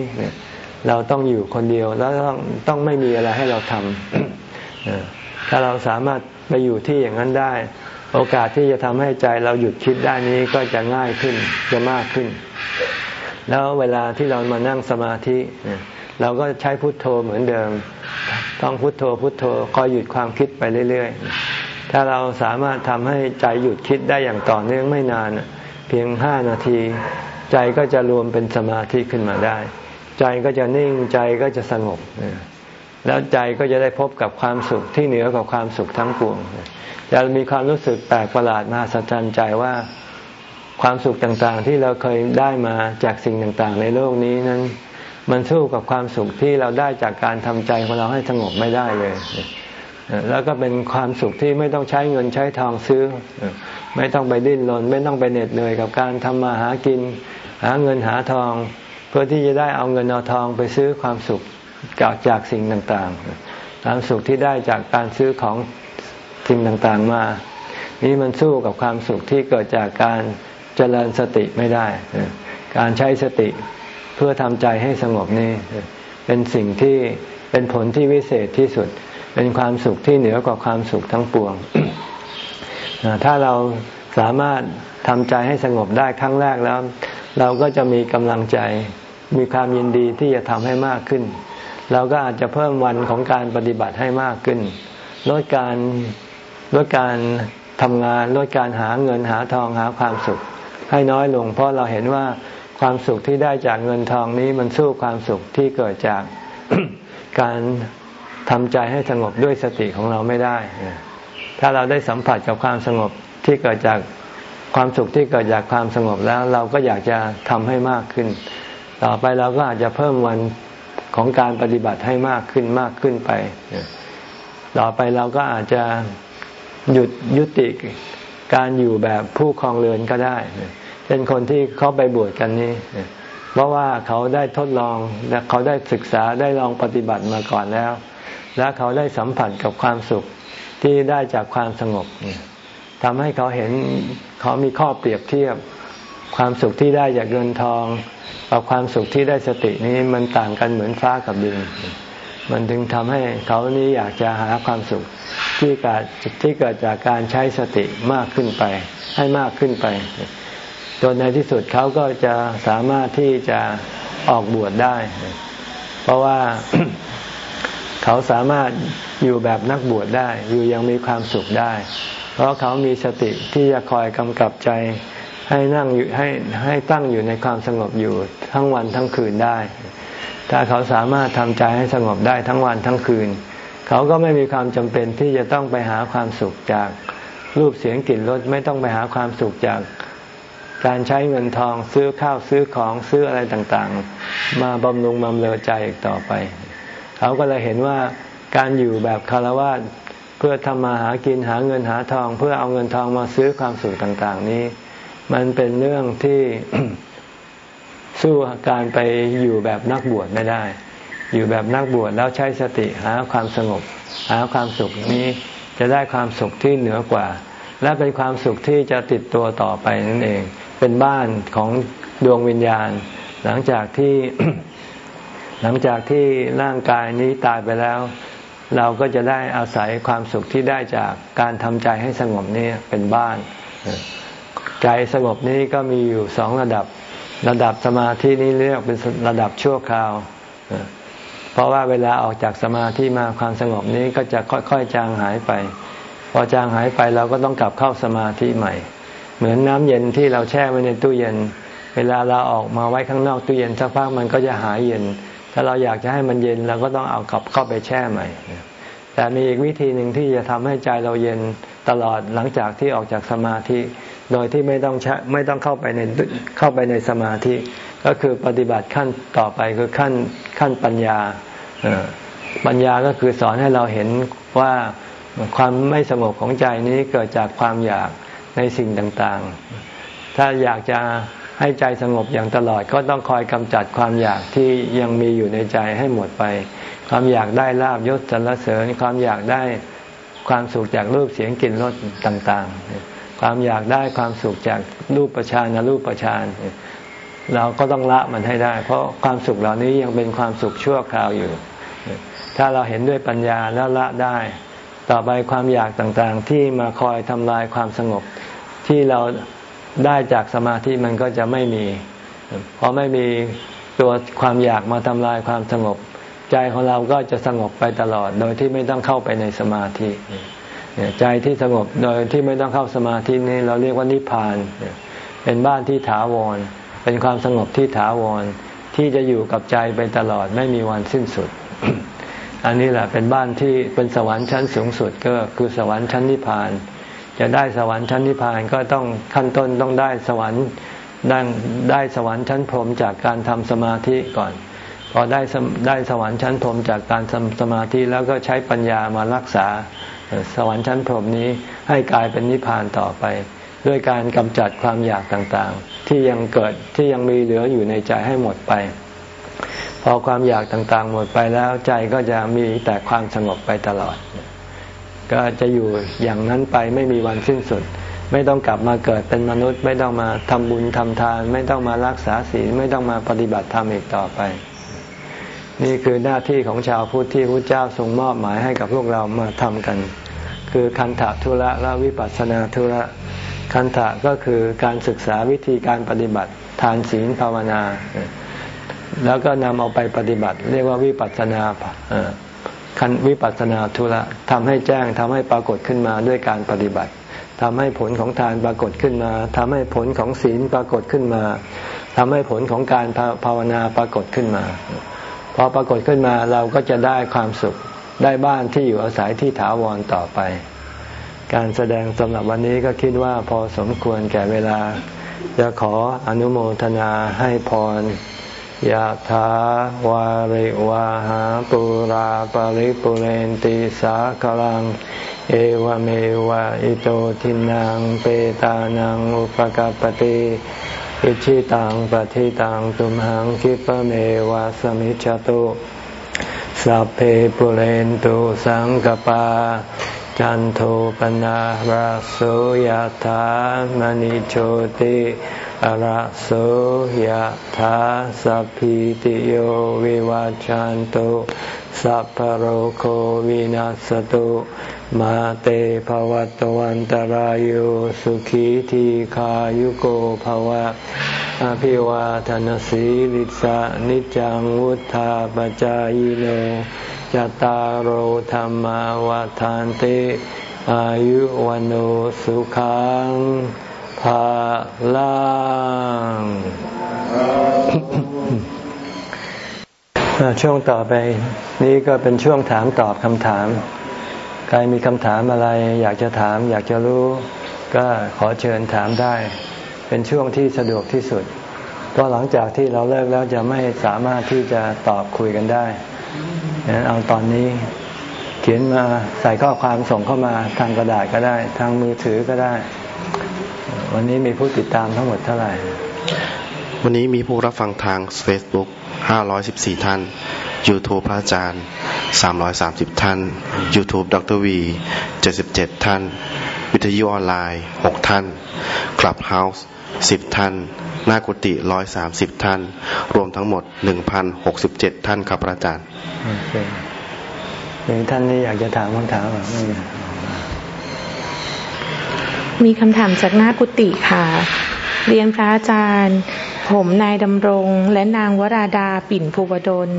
เราต้องอยู่คนเดียวแล้วต้องต้องไม่มีอะไรให้เราทำถ้าเราสามารถไปอยู่ที่อย่างนั้นได้ โอกาสที่จะทำให้ใจเราหยุดคิดได้นี้ก็จะง่ายขึ้นจะมากขึ้น แล้วเวลาที่เรามานั่งสมาธิเราก็ใช้พุทโธเหมือนเดิม ต้องพุทโธพุทโธคอยหยุดความคิดไปเรื่อยๆ ถ้าเราสามารถทำให้ใจหยุดคิดได้อย่างต่อเนื่องไม่นาน เพียงห้านาที ใจก็จะรวมเป็นสมาธิขึ้นมาได้ ใจก็จะนิ่งใจก็จะสงบ แล้วใจก็จะได้พบกับความสุขที่เหนือกว่าความสุขทั้งปวงจะมีความรู้สึกแปลกประหลาดมาสัจจใจว่าความสุขต่างๆ ที่เราเคยได้มาจากสิ่งต่างๆ ในโลกนี้นั้น มันสู้กับความสุขที่เราได้จากการทำใจของเราให้สงบไม่ได้เลย แล้วก็เป็นความสุขที่ไม่ต้องใช้เงินใช้ทองซื้อ ไม่ต้องไปดิ้นรนไม่ต้องไปเหน็ดเหนื่อยกับการทำมาหากิน หาเงินหาทอง เพื่อที่จะได้เอาเงินเอาทองไปซื้อความสุข จากจากสิ่งต่างๆ ความสุขที่ได้จากการซื้อของสิ่งต่างๆมา นี่มันสู้กับความสุขที่เกิดจากการเจริญสติไม่ได้ การใช้สติเพื่อทำใจให้สงบนี่เป็นสิ่งที่เป็นผลที่วิเศษที่สุด เป็นความสุขที่เหนือกว่าความสุขทั้งปวง ถ้าเราสามารถทำใจให้สงบได้ครั้งแรกแล้ว เราก็จะมีกำลังใจมีความยินดีที่จะทำให้มากขึ้น เราก็อาจจะเพิ่มวันของการปฏิบัติให้มากขึ้น ลดการลดการทำงานลดการหาเงินหาทองหาความสุข ให้น้อยลง เพราะเราเห็นว่าความสุขที่ได้จากเงินทองนี้มันสู้ความสุขที่เกิดจากการทำใจให้สงบด้วยสติของเราไม่ได้ ถ้าเราได้สัมผัสกับความสงบที่เกิดจากความสุขที่เกิดจากความสงบแล้ว เราก็อยากจะทำให้มากขึ้น ต่อไปเราก็อาจจะเพิ่มวัน ของการปฏิบัติให้มากขึ้นมากขึ้นไป ต่อไปเราก็อาจจะหยุดยุติการอยู่แบบผู้คลองเรือนก็ได้เป็นคนที่เขาไปบวชกันนี้เพราะว่าเขาได้ทดลองและเขาได้ศึกษาได้ลองปฏิบัติมาก่อนแล้ว และเขาได้สัมผัสกับความสุขที่ได้จากความสงบทำให้เขาเห็นเขามีข้อเปรียบเทียบ ความสุขที่ได้จากเงินทองกับความสุขที่ได้สตินี้มันต่างกันเหมือนฟ้ากับดิน มันถึงทำให้เขานี้อยากจะหาความสุขที่เกิดที่เกิดจากการใช้สติมากขึ้นไป ให้มากขึ้นไปจนในที่สุดเขาก็จะสามารถที่จะออกบวชได้ เพราะว่าเขาสามารถอยู่แบบนักบวชได้ อยู่ยังมีความสุขได้ เพราะเขามีสติที่จะคอยกำกับใจ ให้นั่งอยู่ให้ให้ตั้งอยู่ในความสงบอยู่ทั้งวันทั้งคืนได้ ถ้าเขาสามารถทำใจให้สงบได้ทั้งวันทั้งคืน เขาก็ไม่มีความจำเป็นที่จะต้องไปหาความสุขจากรูปเสียงกลิ่นรสไม่ต้องไปหาความสุขจากการใช้เงินทองซื้อข้าวซื้อของซื้ออะไรต่างๆ มาบำรุงบำเรอใจอีกต่อไป เขาก็เลยเห็นว่าการอยู่แบบคารวะเพื่อทำมาหากินหาเงินหาทอง เพื่อเอาเงินทองมาซื้อความสุขต่างๆ นี้ มันเป็นเรื่องที่สู้การไปอยู่แบบนักบวชไม่ได้ อยู่แบบนักบวชแล้วใช้สติหาความสงบ หาความสุขนี้จะได้ความสุขที่เหนือกว่า และเป็นความสุขที่จะติดตัวต่อไปนั่นเอง เป็นบ้านของดวงวิญญาณ หลังจากที่หลังจากที่ร่างกายนี้ตายไปแล้ว เราก็จะได้อาศัยความสุขที่ได้จากการทำใจให้สงบนี่เป็นบ้าน ใจสงบนี้ก็มีอยู่สองระดับ ระดับสมาธินี้เรียกเป็นระดับชั่วคราว เพราะว่าเวลาออกจากสมาธิมาความสงบนี้ก็จะค่อยๆจางหายไป พอจางหายไปเราก็ต้องกลับเข้าสมาธิใหม่ เหมือนน้ำเย็นที่เราแช่ไว้ในตู้เย็น เวลาเราออกมาไว้ข้างนอกตู้เย็นสักพักมันก็จะหายเย็น ถ้าเราอยากจะให้มันเย็นเราก็ต้องเอากลับเข้าไปแช่ใหม่แต่มีอีกวิธีหนึ่งที่จะทำให้ใจเราเย็นตลอดหลังจากที่ออกจากสมาธิ โดยที่ไม่ต้องไม่ต้องเข้าไปในเข้าไปในสมาธิ ก็คือปฏิบัติขั้นต่อไปคือขั้นขั้นปัญญาปัญญาก็คือสอนให้เราเห็นว่าความไม่สงบของใจนี้เกิดจากความอยากในสิ่งต่างๆ ถ้าอยากจะให้ใจสงบอย่างตลอดก็ต้องคอยกำจัดความอยากที่ยังมีอยู่ในใจให้หมดไป ความอยากได้ลาบยศสรรเสริญ ความอยากได้ความสุขจากรูปเสียงกลิ่นรสต่าง ๆ ความอยากได้ความสุขจากรูปประชานรูปประชานเราก็ต้องละมันให้ได้ เพราะความสุขเหล่านี้ยังเป็นความสุขชั่วคราวอยู่ ถ้าเราเห็นด้วยปัญญาแล้วละได้ ต่อไปความอยากต่างๆ ที่มาคอยทำลายความสงบ ที่เราได้จากสมาธิมันก็จะไม่มี เพราะไม่มีตัวความอยากมาทำลายความสงบ ใจของเราก็จะสงบไปตลอดโดยที่ไม่ต้องเข้าไปในสมาธิ ใจที่สงบโดยที่ไม่ต้องเข้าสมาธินี้เราเรียกว่านิพพาน เป็นบ้านที่ถาวร เป็นความสงบที่ถาวร ที่จะอยู่กับใจไปตลอดไม่มีวันสิ้นสุด อันนี้แหละเป็นบ้านที่เป็นสวรรค์ชั้นสูงสุดก็คือสวรรค์ชั้นนิพพาน จะได้สวรรค์ชั้นนิพพานก็ต้องขั้นต้นต้องได้สวรรค์ได้ได้สวรรค์ชั้นพรหมจากการทำสมาธิก่อนพอได้ได้สวรรค์ชั้นพรหมจากการทำสมาธิแล้วก็ใช้ปัญญามารักษา สวรรค์ชั้นพรหมนี้ให้กลายเป็นนิพพานต่อไป ด้วยการกำจัดความอยากต่างๆ ที่ยังเกิดที่ยังมีเหลืออยู่ในใจให้หมดไป พอความอยากต่างๆ หมดไปแล้วใจก็จะมีแต่ความสงบไปตลอด ก็จะอยู่อย่างนั้นไปไม่มีวันสิ้นสุด ไม่ต้องกลับมาเกิดเป็นมนุษย์ ไม่ต้องมาทำบุญทำทาน ไม่ต้องมารักษาศีลไม่ต้องมาปฏิบัติธรรมอีกต่อไปนี่คือหน้าที่ของชาวพุทธที่พระเจ้าทรงมอบหมายให้กับพวกเรามาทำกัน คือคันธทุระและวิปัสสนาทุระ คันธะก็คือการศึกษาวิธีการปฏิบัติทานศีลภาวนา แล้วก็นำเอาไปปฏิบัติ เรียกว่าวิปัสสนาคันวิปัสสนาธุระทำให้แจ้งทำให้ปรากฏขึ้นมาด้วยการปฏิบัติทำให้ผลของทานปรากฏขึ้นมาทำให้ผลของศีลปรากฏขึ้นมาทำให้ผลของการภาวนาปรากฏขึ้นมาพอปรากฏขึ้นมาเราก็จะได้ความสุข ได้บ้านที่อยู่อาศัยที่ถาวรต่อไป การแสดงสำหรับวันนี้ก็คิดว่าพอสมควรแก่เวลา จะขออนุโมทนาให้พรยะถาวาริวาหาปุราปาริปุเรนติสาคลัง เอวเมวะอิโตทินังเปตานังอุปกปติอิชิตังปฏิตังตุมหังคิปเมวะสมิจจตุ สัพเพปุเรนตุสังกปา จันโทปนะราโสยธามณิโชติ อระโสยธาสัพพิติโยวิวาจันตุสัพพโรโควินัสตุมาเตภวัตวันตารโยสุขีทีขายุโกภวะ อภิวาทนสีลิสานิจังวุธาปจายโนจตารโหธรรมวาทานเตอายุวันโอสุขัง ภาลังช่วงต่อไป นี้ก็เป็นช่วงถามตอบคำถาม ใครมีคำถามอะไร อยากจะถาม อยากจะรู้ ก็ขอเชิญถามได้ เป็นช่วงที่สะดวกที่สุด เพราะหลังจากที่เราเลิกแล้วจะไม่สามารถที่จะตอบคุยกันได้ดังนั้นเอาตอนนี้เขียนมาใส่ข้อความส่งเข้ามาทางกระดาษก็ได้ ทางมือถือก็ได้ วันนี้มีผู้ติดตามทั้งหมดเท่าไหร่ วันนี้มีผู้รับฟังทาง Facebook 514 ท่าน YouTube พระอาจารย์ 330 ท่าน YouTube ดรวี 77 ท่าน วิทยุออนไลน์ 6 ท่าน Clubhouse 10 ท่านหน้ากุฏิ130ท่าน รวมทั้งหมด1,067ท่านครับพระอาจารย์มีท่านนี้อยากจะถามคำถามหรือไมีคำถามจากหน้ากุฏิค่ะ เรียนพระอาจารย์ ผมนายดำรงและนางวราดาปิ่นภูวดล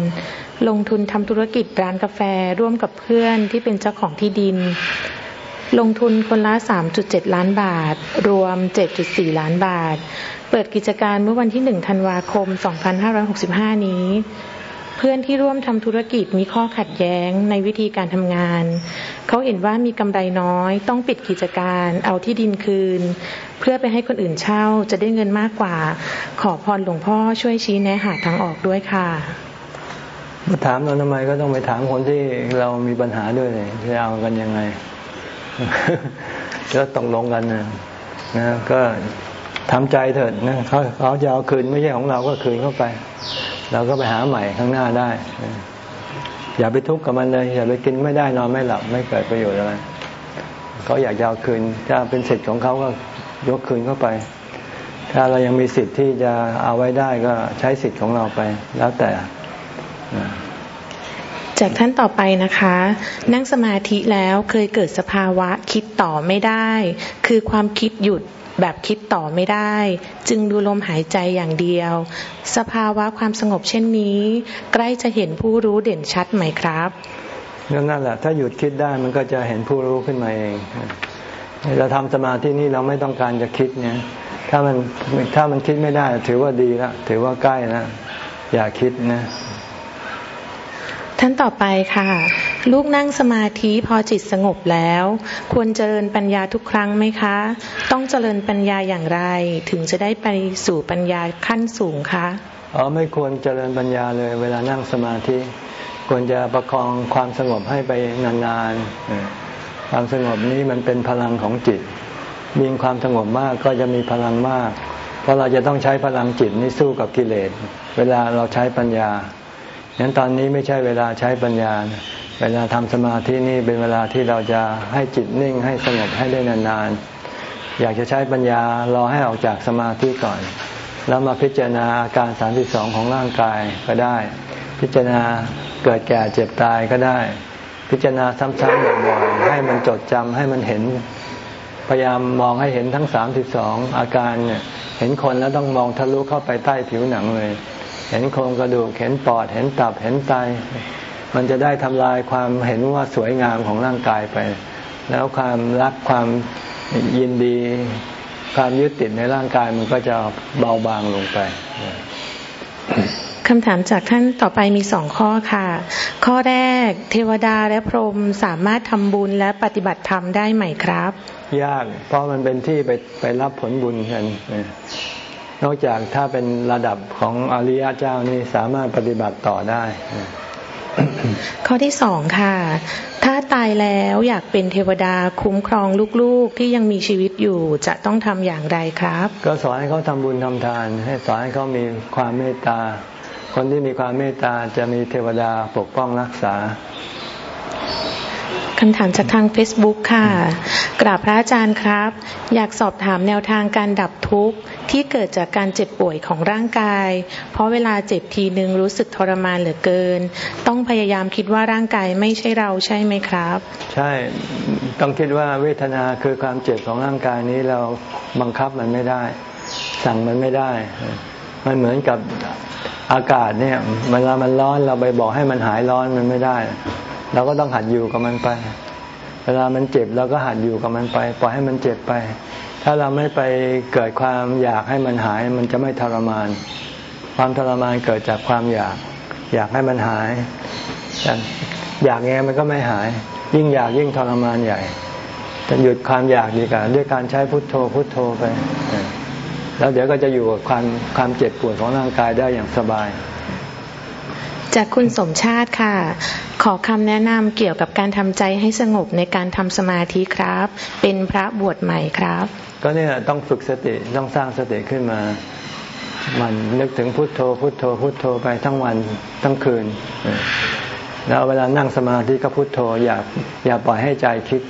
ลงทุนทำธุรกิจร้านกาแฟร่วมกับเพื่อนที่เป็นเจ้าของที่ดิน ลงทุนคนละ 3.7 ล้านบาท รวม 7.4 ล้านบาท เปิดกิจการเมื่อวันที่ 1 ธันวาคม 2565 นี้ เพื่อนที่ร่วมทำธุรกิจมีข้อขัดแย้งในวิธีการทำงาน เขาเห็นว่ามีกำไรน้อย ต้องปิดกิจการ เอาที่ดินคืน เพื่อไปให้คนอื่นเช่าจะได้เงินมากกว่า ขอพรหลวงพ่อช่วยชี้แนะหาทางออกด้วยค่ะมาถามเราทำไมก็ต้องไปถามคนที่เรามีปัญหาด้วยเลยจะเอากันยังไงแล้วตกลงกันนะนะก็ทำใจเถิดนะเขาเขาจะเอาคืนไม่ใช่ของเราก็คืนเข้าไป เราก็ไปหาใหม่ข้างหน้าได้ อย่าไปทุกข์กับมันเลย อย่าไปกินไม่ได้นอนไม่หลับไม่เกิดประโยชน์อะไรเขาอยากจะเอาคืนถ้าเป็นสิทธิ์ของเขาก็ยกคืนเข้าไป ถ้าเรายังมีสิทธิ์ที่จะเอาไว้ได้ก็ใช้สิทธิ์ของเราไป แล้วแต่ จากท่านต่อไปนะคะ นั่งสมาธิแล้วเคยเกิดสภาวะคิดต่อไม่ได้ คือความคิดหยุด แบบคิดต่อไม่ได้ จึงดูลมหายใจอย่างเดียว สภาวะความสงบเช่นนี้ ใกล้จะเห็นผู้รู้เด่นชัดไหมครับนั่นแหละ ถ้าหยุดคิดได้มันก็จะเห็นผู้รู้ขึ้นมาเอง เราทำสมาธินี่เราไม่ต้องการจะคิดเนี่ยถ้ามันถ้ามันคิดไม่ได้ ถือว่าดีแล้วถือว่าใกล้แล้วอย่าคิดนะ ท่านต่อไปค่ะ ลูกนั่งสมาธิพอจิตสงบแล้ว ควรเจริญปัญญาทุกครั้งไหมคะ ต้องเจริญปัญญาอย่างไร ถึงจะได้ไปสู่ปัญญาขั้นสูงคะอ๋อไม่ควรเจริญปัญญาเลย เวลานั่งสมาธิ ควรจะประคองความสงบให้ไปนานๆความสงบนี้มันเป็นพลังของจิตมีความสงบมากก็จะมีพลังมาก เพราะเราจะต้องใช้พลังจิตนี้สู้กับกิเลส เวลาเราใช้ปัญญางั้นตอนนี้ไม่ใช่เวลาใช้ปัญญา เวลาทำสมาธินี่เป็นเวลาที่เราจะให้จิตนิ่งให้สงบให้ได้นานๆ อยากจะใช้ปัญญารอให้ออกจากสมาธิก่อน แล้วมาพิจารณาอาการสามสิบสองของร่างกายก็ได้ พิจารณาเกิดแก่เจ็บตายก็ได้ พิจารณาซ้ำๆบ่อยๆให้มันจดจำให้มันเห็น พยายามมองให้เห็นทั้งสามสิบสองอาการเนี่ยเห็นคนแล้วต้องมองทะลุเข้าไปใต้ผิวหนังเลย เห็นโครงกระดูกเห็นปอดเห็นตับเห็นไต มันจะได้ทำลายความเห็นว่าสวยงามของร่างกายไป แล้วความรักความยินดี ความยึดติดในร่างกายมันก็จะเบาบางลงไปคำถามจากท่านต่อไปมีสองข้อค่ะ ข้อแรกเทวดาและพรหมสามารถทำบุญและปฏิบัติธรรมได้ไหมครับ ยาก เพราะมันเป็นที่ไปไปรับผลบุญกันนอกจากถ้าเป็นระดับของอริยเจ้านี่สามารถปฏิบัติต่อได้ ข้อที่สองค่ะ ถ้าตายแล้วอยากเป็นเทวดาคุ้มครองลูกๆที่ยังมีชีวิตอยู่จะต้องทำอย่างไรครับ ก็สอนให้เขาทำบุญทำทาน ให้สอนให้เขามีความเมตตา คนที่มีความเมตตาจะมีเทวดาปกป้องรักษาคำถามจากทาง Facebook ค่ะ กราบพระอาจารย์ครับ อยากสอบถามแนวทางการดับทุกข์ ที่เกิดจากการเจ็บป่วยของร่างกาย เพราะเวลาเจ็บทีนึงรู้สึกทรมานเหลือเกิน ต้องพยายามคิดว่าร่างกายไม่ใช่เราใช่ไหมครับ ใช่ต้องคิดว่าเวทนาคือความเจ็บของร่างกายนี้เราบังคับมันไม่ได้ สั่งมันไม่ได้ มันเหมือนกับอากาศเนี่ยเวลามันร้อนเราไปบอกให้มันหายร้อนมันไม่ได้ เราก็ต้องหัดอยู่กับมันไป เวลามันเจ็บเราก็หัดอยู่กับมันไป ปล่อยให้มันเจ็บไป ถ้าเราไม่ไปเกิดความอยากให้มันหาย มันจะไม่ทรมาน ความทรมานเกิดจากความอยาก อยากให้มันหายอยากไงมันก็ไม่หาย ยิ่งอยากยิ่งทรมานใหญ่จะหยุดความอยากดีกว่าด้วยการใช้พุทโธพุทโธไป แล้วเดี๋ยวก็จะอยู่กับความความเจ็บปวดของร่างกายได้อย่างสบาย จากคุณสมชาติค่ะ ขอคำแนะนำเกี่ยวกับการทำใจให้สงบในการทำสมาธิครับ เป็นพระบวชใหม่ครับ ก็เนี่ยต้องฝึกสติต้องสร้างสติขึ้นมา มันนึกถึงพุทโธ พุทโธ พุทโธไปทั้งวันทั้งคืน แล้วเวลานั่งสมาธิก็พุทโธ อย่าอย่าปล่อยให้ใจคิด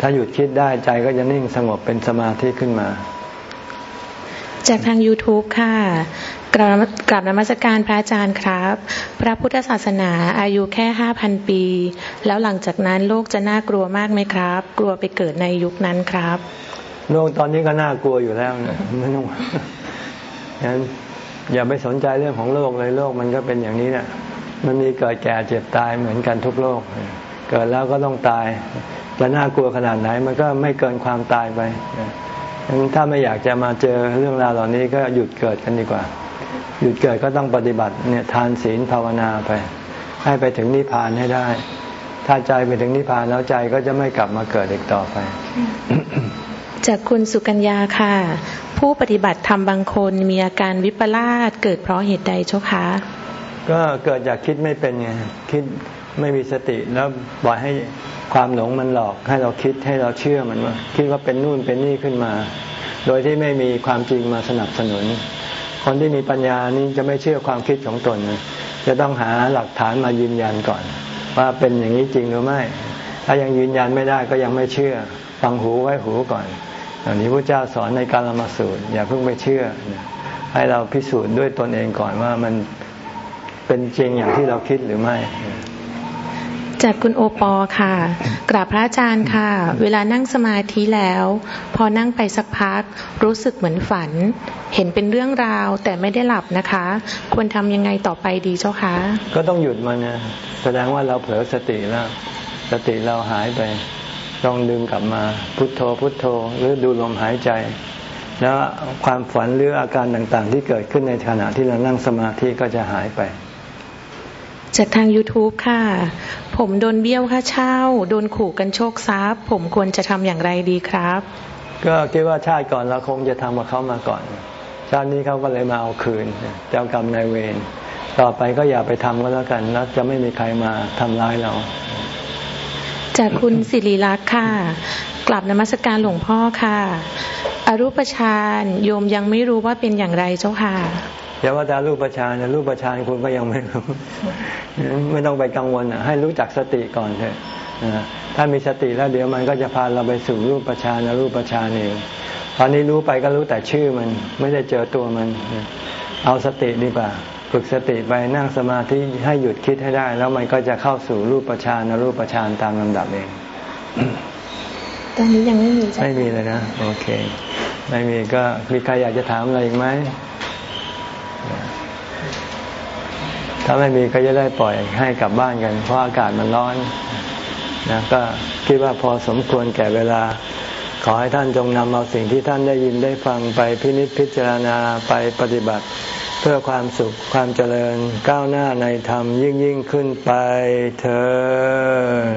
ถ้าหยุดคิดได้ใจก็จะนิ่งสงบเป็นสมาธิขึ้นมา จากทาง YouTube ค่ะกราบกราบนมัสการพระอาจารย์ครับ พระพุทธศาสนาอายุแค่ห้าพันปี แล้วหลังจากนั้นโลกจะน่ากลัวมากไหมครับ กลัวไปเกิดในยุคนั้นครับ โลกตอนนี้ก็น่ากลัวอยู่แล้วนะไม่ต้องงั้นอย่าไปสนใจเรื่องของโลกเลยโลกมันก็เป็นอย่างนี้แหละมันมีเกิดแก่เจ็บตายเหมือนกันทุกโลก เกิดแล้วก็ต้องตายจะน่ากลัวขนาดไหน มันก็ไม่เกินความตายไป ถ้าไม่อยากจะมาเจอเรื่องราวเหล่านี้ก็หยุดเกิดกันดีกว่า หยุดเกิดก็ต้องปฏิบัติเนี่ยทานศีลภาวนาไป ให้ไปถึงนิพพานให้ได้ ถ้าใจไปถึงนิพพานแล้วใจก็จะไม่กลับมาเกิดอีกต่อไป จากคุณสุกัญญาค่ะ ผู้ปฏิบัติธรรมบางคนมีอาการวิปลาสเกิดเพราะเหตุใดเจ้าคะก็เกิดจากคิดไม่เป็นไงคิด ไม่มีสติแล้วปล่อยให้ความหลงมันหลอกให้เราคิดให้เราเชื่อมันว่า คิดว่าเป็นนู่นเป็นนี่ขึ้นมา โดยที่ไม่มีความจริงมาสนับสนุน คนที่มีปัญญานี้จะไม่เชื่อความคิดของตน จะต้องหาหลักฐานมายืนยันก่อน ว่าเป็นอย่างนี้จริงหรือไม่ ถ้ายังยืนยันไม่ได้ก็ยังไม่เชื่อฟังหูไว้หูก่อนอันนี้พระเจ้าสอนในการละมาสูตร อย่าเพิ่งไปเชื่อ ให้เราพิสูจน์ด้วยตนเองก่อนว่ามันเป็นจริงอย่างที่เราคิดหรือไม่ จากคุณโอปอค่ะ กราบพระอาจารย์ค่ะ เวลานั่งสมาธิแล้ว พอนั่งไปสักพัก รู้สึกเหมือนฝัน เห็นเป็นเรื่องราวแต่ไม่ได้หลับนะคะ ควรทำยังไงต่อไปดีเจ้าคะ ก็ต้องหยุดมันนะแสดงว่าเราเผลอสติแล้ว สติเราหายไปต้องดึงกลับมาพุทโธพุทโธหรือดูลมหายใจ แล้วความฝันหรืออาการต่างๆ ที่เกิดขึ้นในขณะที่เรานั่งสมาธิก็จะหายไป จากทาง YouTube ค่ะ ผมโดนเบี้ยวค่าเช่า โดนขู่กันโชคทรัพย์ ผมควรจะทำอย่างไรดีครับ ก็คิดว่าชาติก่อนเราคงจะทำกับเขามาก่อน ชาตินี้เขาก็เลยมาเอาคืน เจ้ากรรมนายเวร ต่อไปก็อย่าไปทำก็แล้วกัน แล้วจะไม่มีใครมาทำร้ายเรา จากคุณสิริลักษ์ค่ะ กลับนมัสการหลวงพ่อค่ะ อรูปฌานโยมยังไม่รู้ว่าเป็นอย่างไรเจ้าค่ะอย่าว่าแต่รูปฌานรูปฌานคุณก็ยังไม่รู้ ไม่ต้องไปกังวลให้รู้จักสติก่อนเถอะถ้ามีสติแล้วเดี๋ยวมันก็จะพาเราไปสู่รูปฌานรูปฌานเองตอนนี้รู้ไปก็รู้แต่ชื่อมัน ไม่ได้เจอตัวมัน เอาสติดีกว่าฝึกสติไปนั่งสมาธิให้หยุดคิดให้ได้ แล้วมันก็จะเข้าสู่รูปฌานรูปฌานตามลำดับเอง ตอนนี้ยังไม่มีไม่มีเลยนะ โอเค ไม่มีก็มีใครอยากจะถามอะไรอีกไหมถ้าไม่มีก็จะได้ปล่อยให้กลับบ้านกัน เพราะอากาศมันร้อนนะก็คิดว่าพอสมควรแก่เวลา ขอให้ท่านจงนำเอาสิ่งที่ท่านได้ยินได้ฟังไปพินิจพิจารณาไปปฏิบัติ เพื่อความสุขความเจริญก้าวหน้าในธรรมยิ่งยิ่งขึ้นไปเธอ